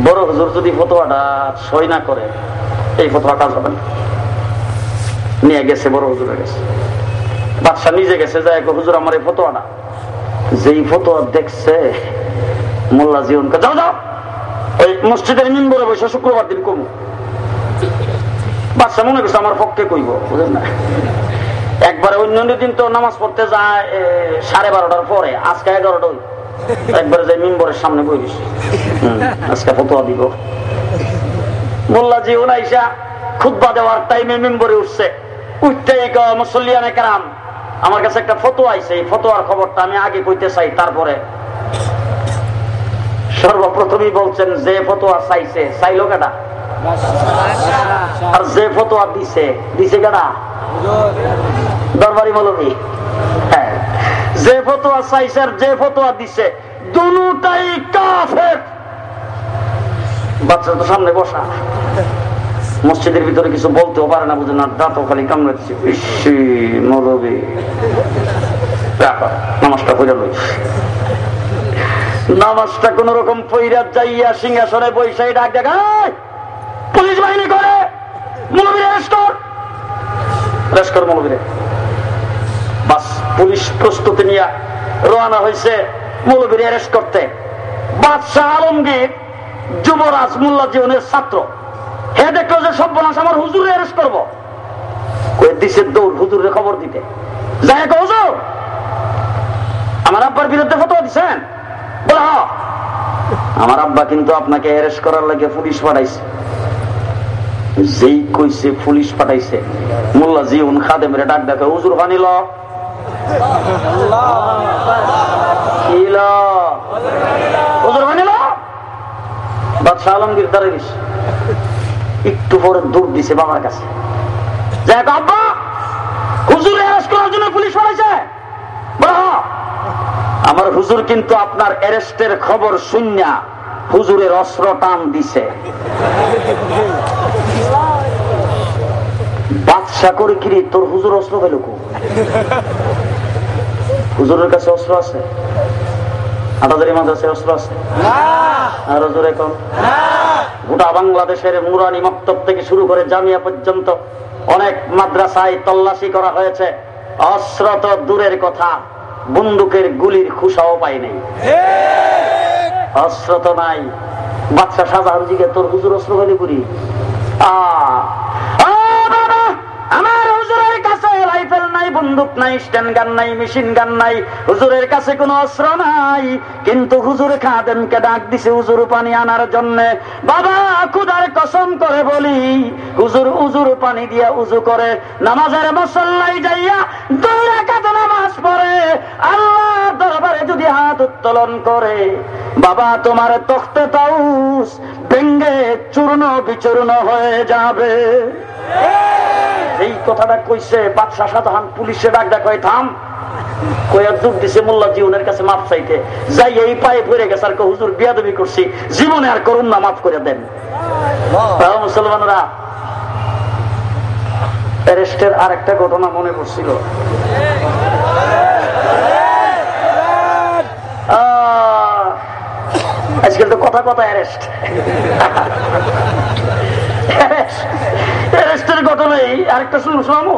বড় হুজুর যদি ফতোয়াটা সই না করে, এই ফতোয়া কাজ হবে না। নিয়ে গেছে, বড় হুজুরে গেছে। বাদশাহ নিজে গেছে যায় হুজুর আমার এই ফতোয়াটা। যেই ফতোয়া দেখছে, মোল্লা জীবনকে যাও যাও! ওই মসজিদের মিম্বরে বসে শুক্রবার দিন কমু। বাচ্চা মনে করছে আমার পক্ষে কইব বুঝলেন না? একবারে অন্য দিন তো নামাজ পড়তে যায় সাড়ে বারোটার পরে, আজকে এগারোটা একবারে মিম্বরের সামনে আজকে ফতোয়া দিব। মোল্লা জীবন আইসা খুদ্া দেওয়ার টাইমে মেম্বরে উঠছে। উঠতে মুসল্লিয়ানে কেরাম। আমার কাছে একটা ফটো আইছে, এই ফটোয়ার খবরটা আমি আগে কইতে চাই, তারপরে সর্বপ্রথমই বলছেন, যে ফতোয়া চাইছে, চাইলো কেটা আর যে ফতোয়া দিছে দিছে কেটা দরবারি মৌলবী। হ্যাঁ। যে ফতোয়া চাইছে আর যে ফতোয়া দিছে, দুটাই কাফের। বাচ্চা তো সামনে বসা। মসজিদের ভিতরে কিছু বলতেও পারে না, বুঝে না, দাঁতও খালি কামড়াচ্ছে মৌলবী। লই। নামাজটা কোন রকম পৈরাত যাইয়া সিংহাসনে বৈশাই ডাক দেখায় পুলিশ বাহিনী করে পুলিশ করতে। বাদশাহ আলমগীর ছাত্র। হে যে আমার হুজুরে করব। দিছে দৌড় হুজুরের খবর দিতে। যাই হুজুর, আমার আব্বার বিরুদ্ধে ফতোয়া দিচ্ছেন আমার আব্বা কিন্তু আপনাকে অ্যারেস্ট করার লাগে পুলিশ পাঠাইছে। যেই কইছে পুলিশ পাঠাইছে। মোল্লা জিউন খাদেমের ডাক দেখে, হুজুর বানিল বাদশাহ আলমগীর দিছে বাবার কাছে। আব্বা। আমার হুজুর কিন্তু আপনার অ্যারেস্টের খবর শুনিয়া হুজুরের অস্ত্র টান দিছে। বাদশা করে কিরি তোর হুজুর অস্ত্র পেল হুজুরের কাছে অস্ত্র আছে? আটাদারি মাদ্রাসে অস্ত্র আছে? আর হুজুর এখন গোটা বাংলাদেশের মুরানি মক্তব থেকে শুরু করে জামিয়া পর্যন্ত অনেক মাদ্রাসায় তল্লাশি করা হয়েছে। অস্ত্র তো দূরের কথা। বন্দুকের গুলির খুশাও পাই নাই। অস্ত্র তো নাই। বাচ্চা সাজা জিকে তোর হুজুর অস্ত্র গলি করি। আমার হুজুরের কাছে রাইফেল নাই বন্দুক নাই স্ট্যান্ড গান নাই মেশিন গান নাই, হুজুরের কাছে কোনো অস্ত্র নাই। কিন্তু হুজুর খাদেমকে ডাক দিছে, হুজুর, পানি আনার জন্য। বাবা, খুদার কসম করে বলি। হুজুর উজুর পানি দিয়া উজু করে, নামাজের মসল্লাই যাইয়া দুই রাকাত নামাজ পড়ে। আল্লাহ দরবারে যদি হাত উত্তোলন করে, বাবা, তোমার তখতে তাউস ভেঙ্গে চূর্ণ বিচূর্ণ হয়ে যাবে। এই কথাটা কইছে, বাদশাহ শাহজাহান পুলিশে ডাক দেখ থাম। দিছে মোল্লা কাছে চাইতে। যাই এই পায়ে আর করছি। জীবনে আর করুন না, মাফ করে দেন। মুসলমানরা আর একটা ঘটনা মনে আজকাল তো কথা কথা অ্যারেস্ট। অ্যারেস্টের ঘটনাই আরেকটা শুনুন শোনাবো?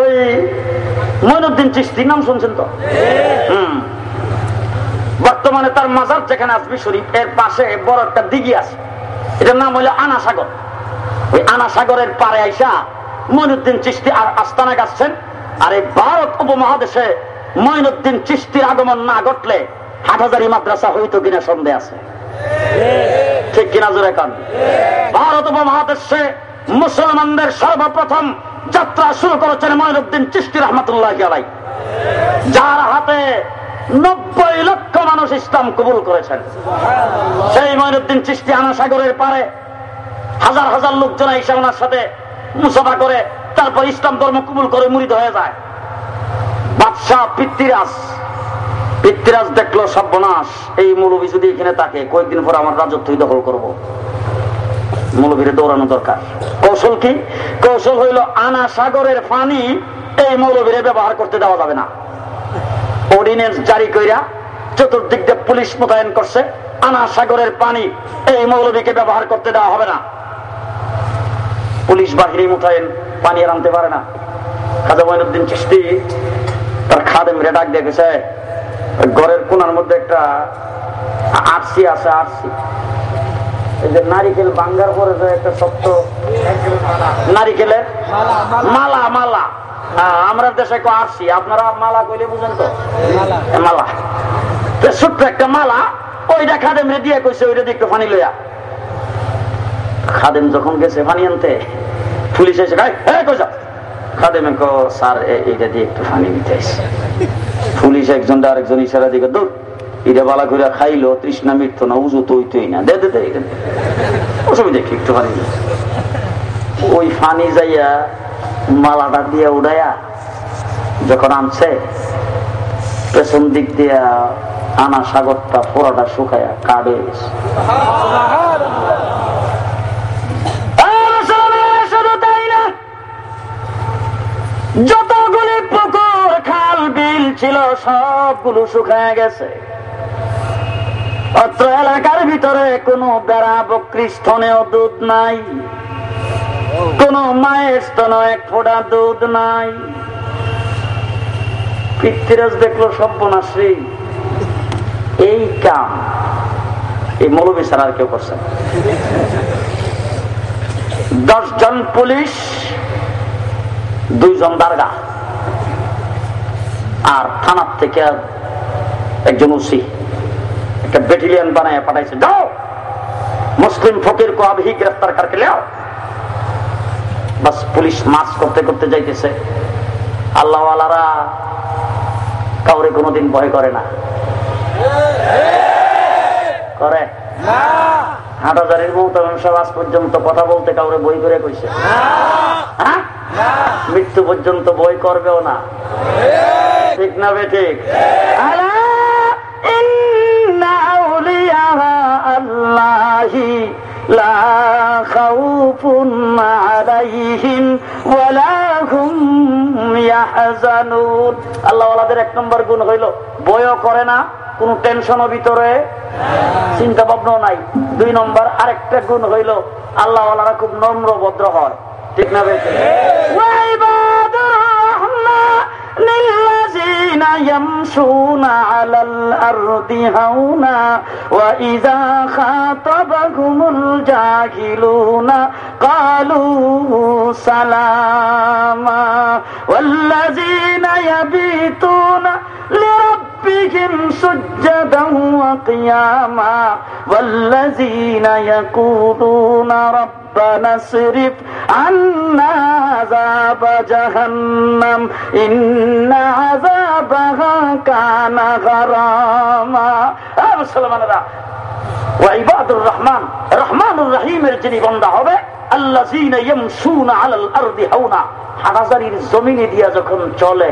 ওই মইনুদ্দিন চিস্তির নাম শুনছেন তো? বর্তমানে তার মাজার যেখানে আসবি শরীফ, এর পাশে বড় একটা দিঘি আছে। এটার নাম হইল আনা সাগর ওই আনা সাগরের পারে আইসা মইনুদ্দিন চিস্তি আর আস্তানা গাচ্ছেন, আর এই ভারত উপমহাদেশে মইনুদ্দিন চিস্তির আগমন না ঘটলে হাটহাজারি মাদ্রাসা হইতো কিনা সন্দেহ আছে। ঠিক কিনা জোরে কান। ভারত উপমহাদেশে মুসলমানদের সর্বপ্রথম যাত্রা শুরু করেছেন মইনুদ্দিন চিস্তি রহমতুল্লাহ আলাই যার হাতে নব্বই লক্ষ মানুষ ইসলাম কবুল করেছেন। সেই মইনুদ্দিন চিস্তি আনা সাগরের পারে হাজার হাজার লোকজন এসে ওনার সাথে মুসাফা করে তারপর ইসলাম ধর্ম কবুল করে মুড়িদ হয়ে যায়। বাদশাহ পিতৃরাজ পিতৃরাজ দেখল সর্বনাশ। এই মৌলবী যদি এখানে থাকে, কয়েকদিন পর আমার রাজত্বই দখল করব। মৌলবীরে দৌড়ানো দরকার। কৌশল কি? কৌশল হইল আনা সাগরের পানি এই মৌলবীরে ব্যবহার করতে দেওয়া যাবে না। অর্ডিনেন্স জারি কইরা চতুর্দিক দিয়ে পুলিশ মোতায়েন করছে, আনা সাগরের পানি এই মৌলবীকে ব্যবহার করতে দেওয়া হবে না। পুলিশ বাহিনী মোতায়েন, পানি আনতে পারে না। খাজা মহিনুদ্দিন চিস্তি তার খাদে মেরে ডাক দিয়ে গেছে ওই ঘরের কোনার মধ্যে একটা আরসি আছে আরসি। এই যে নারিকেল বাঙ্গার পরে যে একটা শক্ত নারিকেলের মালা মালা। হ্যাঁ, আমরা দেশে আরসি। আপনারা মালা কইলে বুঝেন তো? মালা। ছোট্ট একটা মালা ওইটা খাদেম রে দিয়ে কইছে ওইটা দিয়ে একটু পানি লইয়া। খাদেম যখন গেছে পানি আনতে পুলিশ এসে গাই কই যাও? পুলিশ একজন খাইলো, তৃষ্ণা উজু তো একটু পানি ওই যাইয়া মালাটা দিয়ে উড়াইয়া যখন আনছে, পেছন দিক দিয়া আনা সাগরটা পোড়াটা শুকায়া কাঠ হয়ে গেছে শুধু তাই না যতগুলি পুকুর, খাল, বিল ছিল, সবগুলো শুকায় গেছে। অত্র এলাকার ভিতরে কোনো বেড়া, বকরি, স্তনেও দুধ নাই। কোন মায়ের স্তন এক ফোঁটা দুধ নাই। পৃথ্বীরাজ দেখল সব্যনাশ্রী এই কাম, এই মৌলবী ছাড়া আর কেউ করছে দশজন পুলিশ দুইজন দারগা। আর থানার থেকে একজন ওসি। একটা ব্যাটালিয়ন বানায় পাঠাইছে, যাও! মুসলিম ফকির কো আবহি গ্রেফতার করকে লেও! বাস পুলিশ মার্চ করতে করতে যাইতেছে। আল্লাহ কাউরে কোনোদিন ভয় করে না। করে? হাট হাজারের মৌতম সব আজ পর্যন্ত কথা বলতে কাউরে বই করে কইছে। হ্যাঁ? মৃত্যু পর্যন্ত বই করবেও না। ঠিক। না বে ঠিক? এক নম্বর গুণ হইল করে না কোন টেনশনও ভিতরে। চিন্তা ভাবনাও নাই। দুই নম্বর আরেকটা গুণ হইল আল্লাহওয়ালারা খুব নম্র ভদ্র হয়। ঠিক না বেশি الذين يمشون على الأرض هونا وإذا خاطبهم الجاهلون قالوا سلاما والذين يبيتون لربهم سجدا وقياما والذين يقولون ربنا اصرف عنا عذاب جهنم إن عذابها كان غراما মুসলমানেরা ওয়াইবাদুর রহমান রহমানুর রহিমের যিনি বন্দা হবে আল্লাযীনা ইয়ামশুনা আলাল আরদি হাওনা হানাজারির জমিনে দিয়া যখন চলে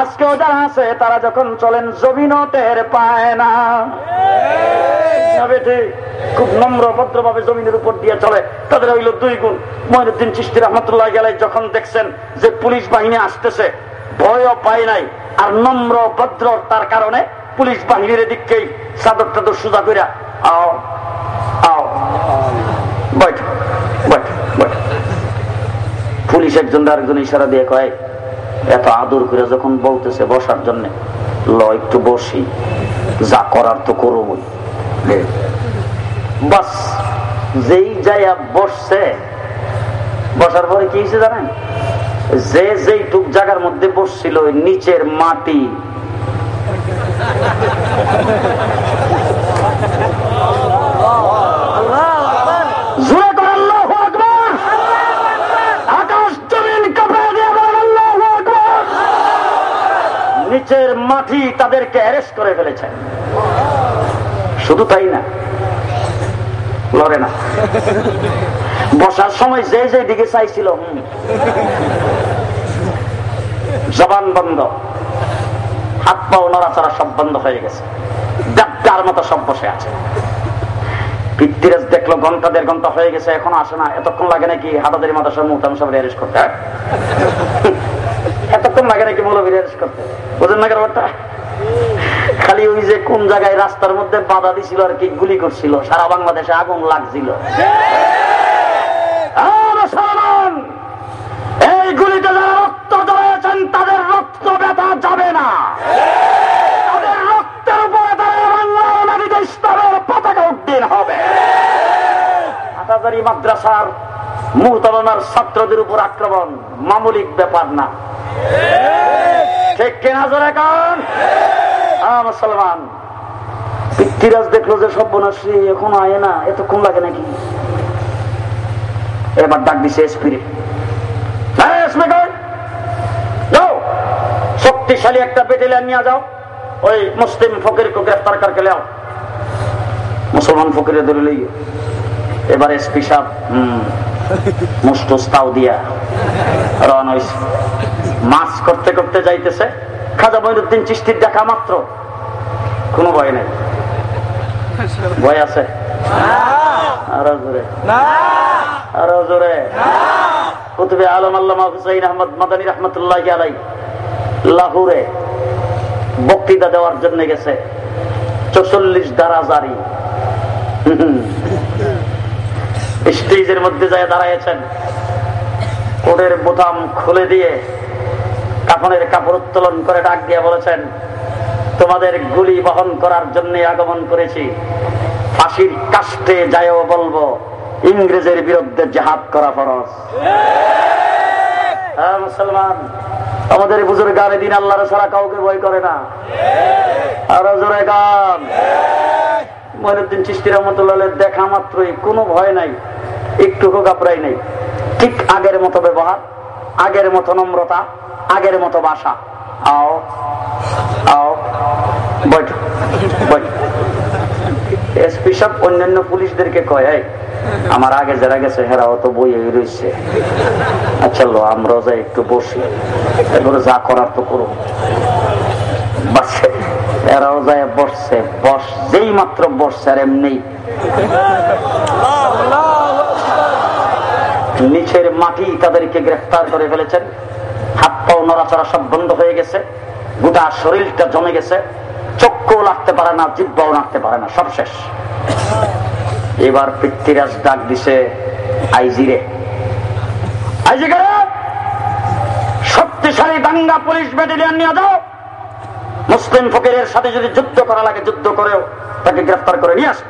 আজকেও যারা আছে তারা যখন চলেন জমিনও টের পায় না। খুব নম্র ভদ্রভাবে জমিনের উপর দিয়ে চলে, তাদের হইল দুই গুণ। মহিনুদ্দিন চিস্তি রহমতুল্লাহ গেলে যখন দেখছেন যে পুলিশ বাহিনী আসতেছে, ভয়ও পায় নাই, আর নম্র ভদ্র তার কারণে পুলিশ বাহিনীর দিককেই চাদর টাদর সোজা কইরা, আও আও, বৈঠ বৈঠ পুলিশ একজন আরেকজন ইশারা দিয়ে কয়, এত আদর করে যখন বলতেছে বসার জন্য, ল, একটু বসি, যা করার তো করবই। বাস, যেই যাইয়া বসছে, বসার পরে কি হয়েছে জানেন? যে যেই টুক জায়গার মধ্যে বসছিল নিচের মাটি জোরে করে আল্লাহু আকবার। আকাশ জমিন কাঁপে দিয়ে বলেন আল্লাহু আকবার। নিচের মাটি তাদেরকে অ্যারেস্ট করে ফেলেছে। শুধু তাই না, লড়ে না। বসার সময় যে যে দিকে চাইছিল। জবান বন্ধ। হাত পাও নড়াচড়া সব বন্ধ হয়ে গেছে। ডাক্তার মতো সব বসে আছে। পিতৃরাজ দেখল, ঘণ্টা, দেড় ঘণ্টা হয়ে গেছে, এখন আসে না। এতক্ষণ লাগে নাকি হাটাদের মাদাসা মুহতাম সব অ্যারেস্ট করতে? হ্যাঁ? এতক্ষণ লাগে নাকি মৌলবীর অ্যারেস্ট করতে? বুঝেন না ব্যাপারটা? খালি ওই যে কোন জায়গায় রাস্তার মধ্যে বাধা দিছিল আর কি, গুলি করছিল, সারা বাংলাদেশে আগুন লাগছিল। এই গুলিতে যারা রক্ত জড়িয়েছেন, তাদের রক্ত ব্যথা যাবে না। তাদের রক্তের উপরে ইসলামের পতাকা হবে। হাটাজারি মাদ্রাসার মুহতাবানার ছাত্রদের উপর আক্রমণ মামুলিক ব্যাপার না। ঠিক কিনা জোরে হ্যাঁ মুসলমান। দেখল যে সব্যনাশী এখন আয় না, এতক্ষণ লাগে নাকি? এবার ডাক দিছে শক্তিশালী একটা বেটেলিয়ান নিয়ে যাও। ওই মুসলিম ফকিরকে গ্রেফতার করকে লেও মুসলমান ফকিরে ধরে লই এবার এসপি সাহেব, হম মুস্তাও দিয়া রওনা হইছে। মাছ করতে করতে যাইতেছে। খাজা মহিনুদ্দিন চিস্তির দেখা মাত্র। কোনো ভয় নেই। ভয় আছে? আরও জোরে। আরও জোরে। কুতুবে আলম আল্লামা হুসাইন আহমদ মাদানী রহমতুল্লাহ আলাই লাহুরে বক্তৃতা দেওয়ার জন্য গেছে। চৌচল্লিশ দ্বারা জারি। স্টেজের মধ্যে যায় দাঁড়াইছেন কোটের বোতাম খুলে দিয়ে কাফনের কাপড় উত্তোলন করে ডাক দিয়ে বলেছেন, তোমাদের গুলি বহন করার জন্য আগমন করেছি। ফাঁসির কাষ্টে যায়ও বলব, ইংরেজের বিরুদ্ধে জাহাদ করা ফরজ। হ্যাঁ মুসলমান। আমাদের বুজুর গানে দিন আল্লাহর ছাড়া কাউকে ভয় করে না। আরও জোরে গান। মহিনুদ্দিন চিস্তি রহমতুল্লাহ দেখা মাত্রই, কোনো ভয় নাই, একটুকু ঘাবড়াই নাই। ঠিক আগের মতো ব্যবহার, আগের মতো নম্রতা, আগের মতো বাসা। আও আও, বৈঠক বৈঠক। এসপি সব অন্যান্য পুলিশদেরকে কয় আমার আগে যারা গেছে, হেরাও তো বই রয়েছে। আচ্ছা লো, আমরাও যাই একটু বসি। এগুলো যা করার তো করো এরাও যায় বসছে, বস, যেই মাত্র বসছে আর এমনি। নিচের মাটি তাদেরকে গ্রেফতার করে ফেলেছেন। হাত পাও নড়াচড়া সব বন্ধ হয়ে গেছে। গোটা শরীরটা জমে গেছে। চক্ষু লাগতে পারে না, জিব্বাও লাগতে পারে না, সব শেষ। এবার পৃথ্বীরাজ ডাক দিছে আইজিরে আইজিকে শক্তিশালী দাঙ্গা পুলিশ ব্যাটালিয়ন নিয়ে যাও। মুসলিম ফকিরের সাথে যদি যুদ্ধ করা লাগে, যুদ্ধ করেও তাকে গ্রেফতার করে নিয়ে আস।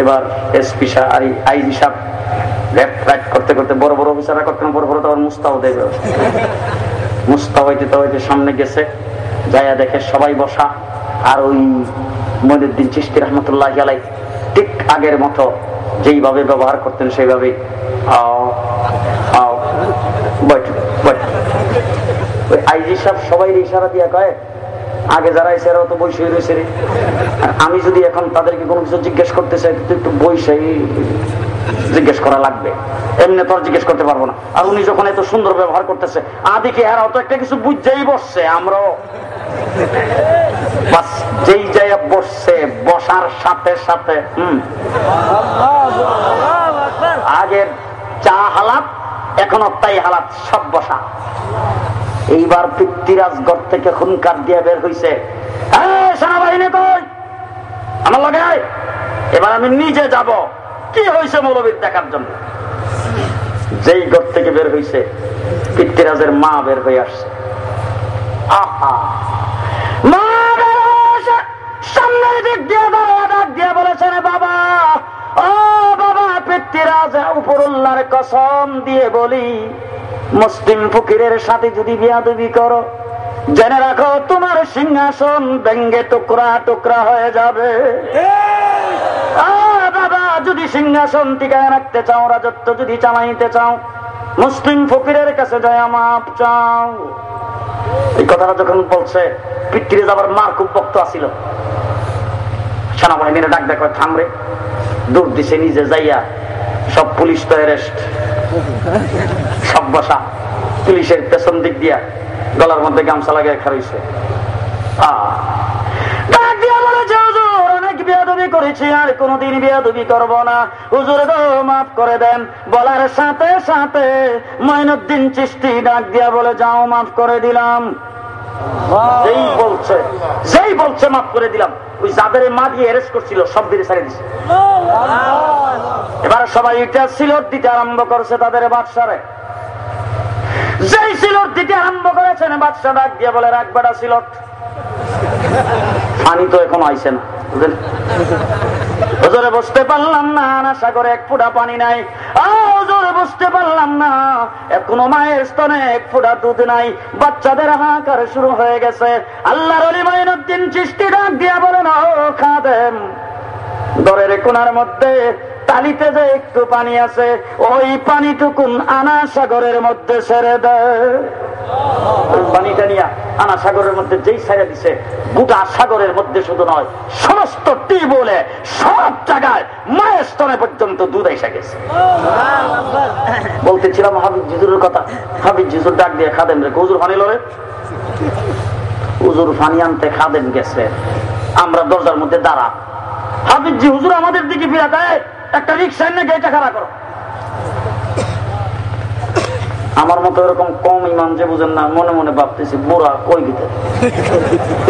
এবার এসপি সাহ আইজি সাহেব লেফট করতে করতে বড় বড় অফিসাররা করতেন, বড় বড় তখন মুস্তাও দেবে। মুস্তাও হইতে তো হইতে সামনে গেছে। যাইয়া দেখে সবাই বসা। আর ওই মহিনুদ্দিন চিস্তি রহমতুল্লাহ আলাই ঠিক আগের মতো যেইভাবে ব্যবহার করতেন সেইভাবে। ইশারা কয়, আগে যারা তো রয়েছে আমি যদি এখন তাদেরকে কোনো কিছু জিজ্ঞেস করতে চাই একটু বৈশাই জিজ্ঞেস করা লাগবে। এমনি তো আর জিজ্ঞেস করতে পারব না। আর উনি যখন এত সুন্দর ব্যবহার করতেছে আদিকে এরাও তো একটা কিছু বুঝতেই বসছে আমরাও। যেই জায়গা বসছে বসার সাথে সাথে আগের চা হালাত এখনও তাই হালাত সব বসা। এইবার পৃথ্বীরাজ ঘর থেকে হুনকার দিয়ে বের হইছে। "এই, সেনাবাহিনী কই? আমার লগে এবার আমি নিজে যাব। কি হয়েছে মৌলবীর দেখার জন্য। যেই ঘর থেকে বের হইছে পৃথ্বীরাজের মা বের হয়ে আসছে। আহা! কসম দিয়ে বলি, মুসলিম ফকিরের সাথে যদি জেনে রাখো, তোমার সিংহাসন ব্যঙ্গে টুকরা টুকরা হয়ে যাবে। যদি সিংহাসন টিকায় রাখতে চাও, রাজত্ব যদি চালাইতে চাও, মুসলিম ফকিরের কাছে যায় মাপ চাও। এই কথাটা যখন বলছে, পিতৃ যাবার মার খুব বক্ত আসিল সেনাবাহিনীরা ডাক দেখো থামরে দূর দিছে, নিজে যাইয়া সব পুলিশ তো অ্যারেস্ট সব বসা। পুলিশের পেছন দিক দিয়া গলার মধ্যে গামছা লাগিয়ে খারাইছে ডাক বিয়াদবি করেছি, আর কোনোদিন বিয়াদবি করব না। হুজুর গো, মাফ করে দেন। বলার সাথে সাথে মঈনুদ্দিন চিস্তি ডাক দিয়া বলে, যাও, মাফ করে দিলাম। যেই বলছে যেই বলছে, মাফ করে দিলাম। ওই যাদের মা দিয়ে অ্যারেস্ট করছিল, সব দিছে। এবার সবাই এটা সিলট দিতে আরম্ভ করছে তাদের বাদশারে। যেই সিলট দিতে আরম্ভ করেছেন, বাদশা ডাক দিয়ে বলে রাখবেটা সিলট। পানি তো এখন আইসে না হুজুরে, বুঝতে পারলাম না না সাগরে এক ফুটা পানি নাই। হুজুরে বসতে পারলাম না, এখনও মায়ের স্তনে এক ফুটা দুধ নাই। বাচ্চাদের হাহাকার শুরু হয়ে গেছে। আল্লাহর অলি মাইনুদ্দিন চিষ্টি ডাক দিয়া বলেন, ও খাদেম, দরের কোনার মধ্যে তালিতে যে একটু পানি আছে, ওই পানিটুকুন আনা সাগরের মধ্যে ছেড়ে দেয় পানিটা নিয়ে আনা সাগরের মধ্যে যেই ছেড়ে দিছে, গোটা সাগরের মধ্যে শুধু নয়, সমস্ত টিউবওয়েলে সব জায়গায় মায়ের স্তনে পর্যন্ত দুধ এসে গেছে। বলতেছিলাম হাবিব জিজুরের কথা। হাবিব জিজুর ডাক দিয়ে খাদেন রে। হুজুর ফানি লড়ে। হুজুর ফানি আনতে খাদেন গেছে। আমরা দরজার মধ্যে দাঁড়া। হাবিব জি, হুজুর আমাদের দিকে ফিরা দেয় একটা রিক্সা এনে গেটা খাড়া করো। আমার মতো এরকম কম ইমান যে বুঝেন না, মনে মনে ভাবতেছি, বুড়া কই দিতে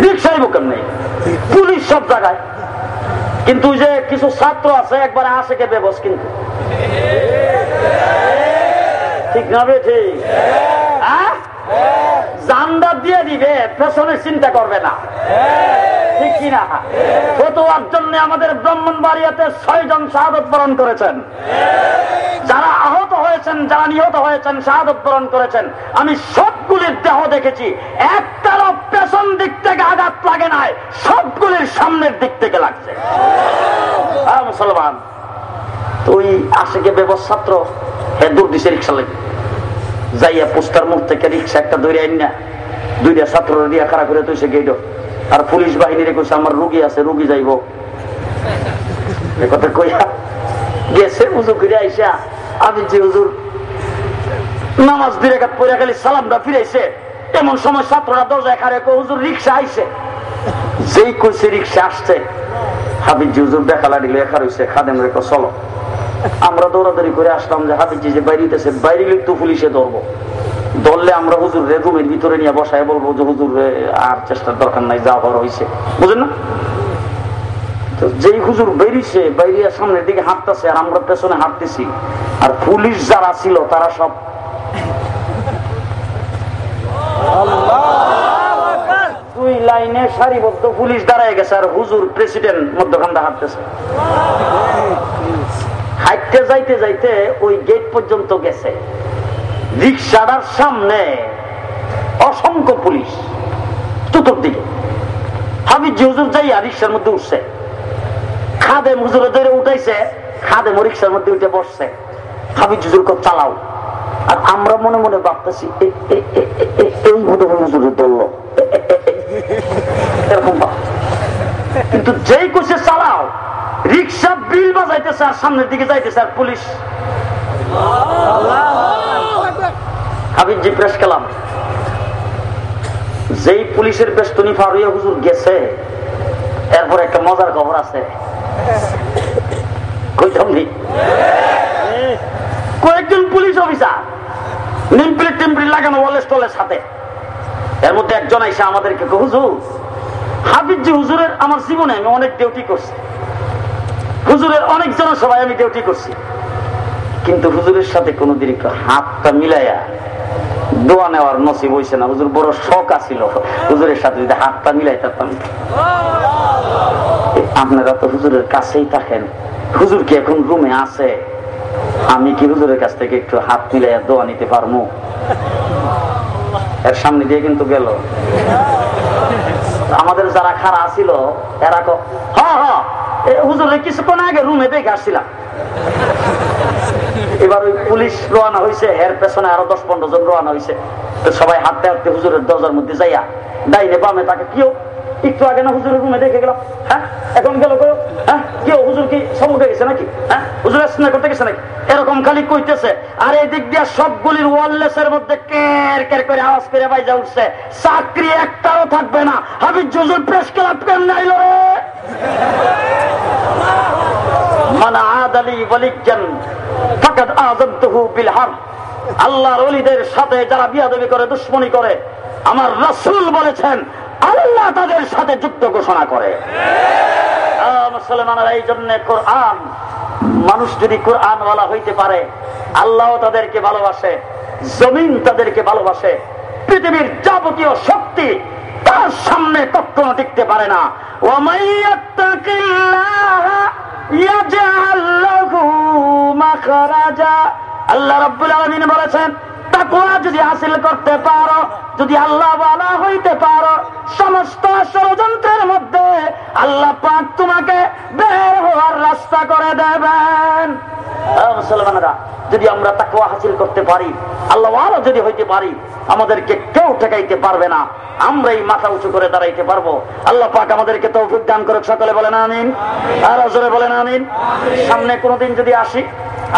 রিক্সাই বুকেন নেই পুলিশ সব জায়গায় কিন্তু যে কিছু ছাত্র আছে, একবারে আসে কে বেবস কিন্তু। ঠিক না বে, ঠিক? জানডা দিয়ে দিবে পেছনে চিন্তা করবে না। ঠিক কিনা? ফতোয়ার জন্য আমাদের ব্রাহ্মণবাড়িয়াতে ছয় জন শাহাদত বরণ করেছেন। যারা আহত হয়েছেন, যারা নিহত হয়েছেন, শাহাদত বরণ করেছেন। আমি সবগুলির দেহ দেখেছি। একটারও পেছন দিক থেকে আঘাত লাগে নাই। সবগুলির সামনের দিক থেকে লাগছে। মুসলমান, তুই আশেকে ব্যবস্থাত্র হে দূর দিছে রিক্সা লাগে যাইয়া পোস্টার মুখ থেকে রিক্সা একটা ধরে আইন না। দুইটা ছাত্র দিয়া খাড়া করে তুই সে গেইড। আর পুলিশ বাহিনীর কইছে আমার রুগী আছে, রুগী যাইব। কথা কইয়া গেছে উজু আইসা। আমি যে হুজুর নামাজ দুই রেখাত পড়ে খালি সালামটা ফিরাইছে। এমন সময় ছাত্ররা দরজায় খারে হুজুর রিক্সা যেই কইছে রিক্সা আসছে হাবিজি হুজুর দেখা লাগলে একা রয়েছে খাদেম রেখো চলো। আমরা দৌড়াদৌড়ি করে আসলাম যে হাবিজি যে বাইরিতেছে বাইরে তো পুলিশে ধরবো। ধরলে আমরা হুজুর রে রুমের ভিতরে নিয়ে বসায় বলব যে হুজুর রে আর চেষ্টার দরকার নাই, যা হওয়ার হয়েছে বুঝেন না? যেই হুজুর বেরিয়েছে বাইরিয়া সামনের দিকে হাঁটতেছে আর আমরা পেছনে হাঁটতেছি, আর পুলিশ যারা ছিল তারা সব দুই লাইনে সারিবদ্ধ পুলিশ দাঁড়ায় গেছে আর হুজুর প্রেসিডেন্ট মধ্যখানটা হাঁটতেছে। হাঁটতে যাইতে যাইতে ওই গেট পর্যন্ত গেছে। রিক্সাটার সামনে অসংখ্য পুলিশ চতুর্দিকে। হাবিজ হুজুর যাইয়া রিক্সার মধ্যে উঠছে। খাদে হুজুরে ধরে উঠাইছে খাদে রিক্সার মধ্যে উঠে বসছে। হাবিজ হুজুর চালাও। আর আমরা মনে মনে ভাবতেছি এই ধরলো এরকম কিন্তু যেই কুসে চালাও। রিক্সা বিল বাজাইতেছে আর সামনের দিকে যাইতেছে আর পুলিশ। কালাম যেই পুলিশের হুজুর গেছে, এরপর একটা মজার খবর আছে। কয়েকজন পুলিশ অফিসার নিমপ্লেট টিমপ্লেট লাগানো ওয়ালে স্টলের সাথে। এর মধ্যে একজন এসে আমাদেরকে হুজুর হাফিজি হুজুরের আমার জীবনে আমি অনেক ডিউটি করছি। হুজুরের অনেক জনসভায় আমি ডিউটি করছি। কিন্তু হুজুরের সাথে কোনোদিন একটু হাতটা মিলাইয়া দোয়া নেওয়ার নসিব হয়েছে না। হুজুর বড় শখ আছিল। হুজুরের সাথে যদি হাতটা মিলাইতাম। আপনারা তো হুজুরের কাছেই থাকেন। হুজুর কি এখন রুমে আছে? আমি কি হুজুরের কাছ থেকে একটু হাত মিলাইয়া দোয়া নিতে পারব? এর সামনে দিয়ে কিন্তু গেল। আমাদের যারা খারা ছিল এরা হ্যাঁ হ্যাঁ হুজুরের কিছুক্ষণ আগে রুমে দেখে আসছিলাম। এবার ওই পুলিশ রোয়ানা হয়েছে এর পেছনে আরও দশ পনেরো জন রোয়ানা হয়েছে সবাই হাঁটতে হাঁটতে হুজুরের দরজার মধ্যে যাইয়া ডাইনে বামে তাকে কেউ একটু আগে না হুজুরের রুমে দেখে গেলাম হ্যাঁ? এখন গেল কেউ হ্যাঁ? কেউ হুজুর কি সমুদ্রে গেছে নাকি? হ্যাঁ? হুজুর স্নান করতে গেছে নাকি? এরকম খালি কইতেছে, আর এই দিক দিয়ে সবগুলির ওয়ারলেসের মধ্যে কের কের করে আওয়াজ করে বাইজা উঠছে। চাকরি একটাও থাকবে না। হাবিজ হুজুর প্রেস ক্লাব কেন নাইল রে? মানে আদালি বলিজ্ঞান ফাকাদ আযনতুহু বিল হারব আল্লাহর ওলিদের সাথে যারা বিয়াদবি করে, দুশ্মনী করে, আমার রাসূল বলেছেন আল্লাহ তাদের সাথে যুদ্ধ ঘোষণা করে। মুসলমানেরা, এই জন্য কোরআন, মানুষ যদি কোরআনওয়ালা হইতে পারে আল্লাহ তাদেরকে ভালোবাসে, জমিন তাদেরকে ভালোবাসে, পৃথিবীর যাবতীয় শক্তি তার সামনে কখনো টিকতে পারে না। আল্লাহ রাব্বুল আলামিন বলেছেন তাকওয়া যদি হাসিল করতে পারো, যদি আল্লাহ ওয়ালা হইতে পারো, সমস্ত ষড়যন্ত্রের মধ্যে আল্লাহ পাক তোমাকে বের হওয়ার রাস্তা করে দেবেন। মুসলমানেরা, যদি আমরা তাকওয়া হাসিল করতে পারি, আল্লাহ ওয়ালা যদি হইতে পারি, আমাদেরকে কেউ ঠেকাইতে পারবে না। আমরা এই মাথা উঁচু করে দাঁড়াইতে পারব। আল্লাহ পাক আমাদেরকে তৌফিক দান করে সকলে বলেন আমিন। আর জোরে বলেন আমিন। সামনে কোনোদিন যদি আসি,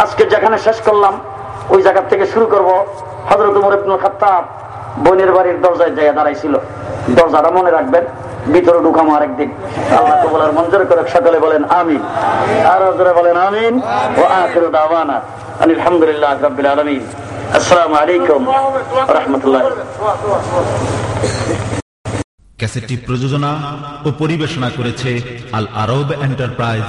আজকে যেখানে শেষ করলাম ওই জায়গা থেকে শুরু করব। হজরত উমর ইবনুল খাত্তাব বোনের বাড়ির দরজায় জায়গা দাঁড়াইছিল। দরজাটা মনে রাখবেন, ভিতরে ঢুকামো আরেকদিন। আল্লাহ তো বলার মঞ্জুর করে সকলে বলেন আমিন। আর জোরে বলেন আমিন। ও আখির দাওয়ানা। আলহামদুলিল্লাহ রাব্বিল আলামিন। আসসালামু আলাইকুম রাহমাতুল্লাহ। ক্যাসেটটি প্রযোজনা ও পরিবেশনা করেছে আল আরব এন্টারপ্রাইজ।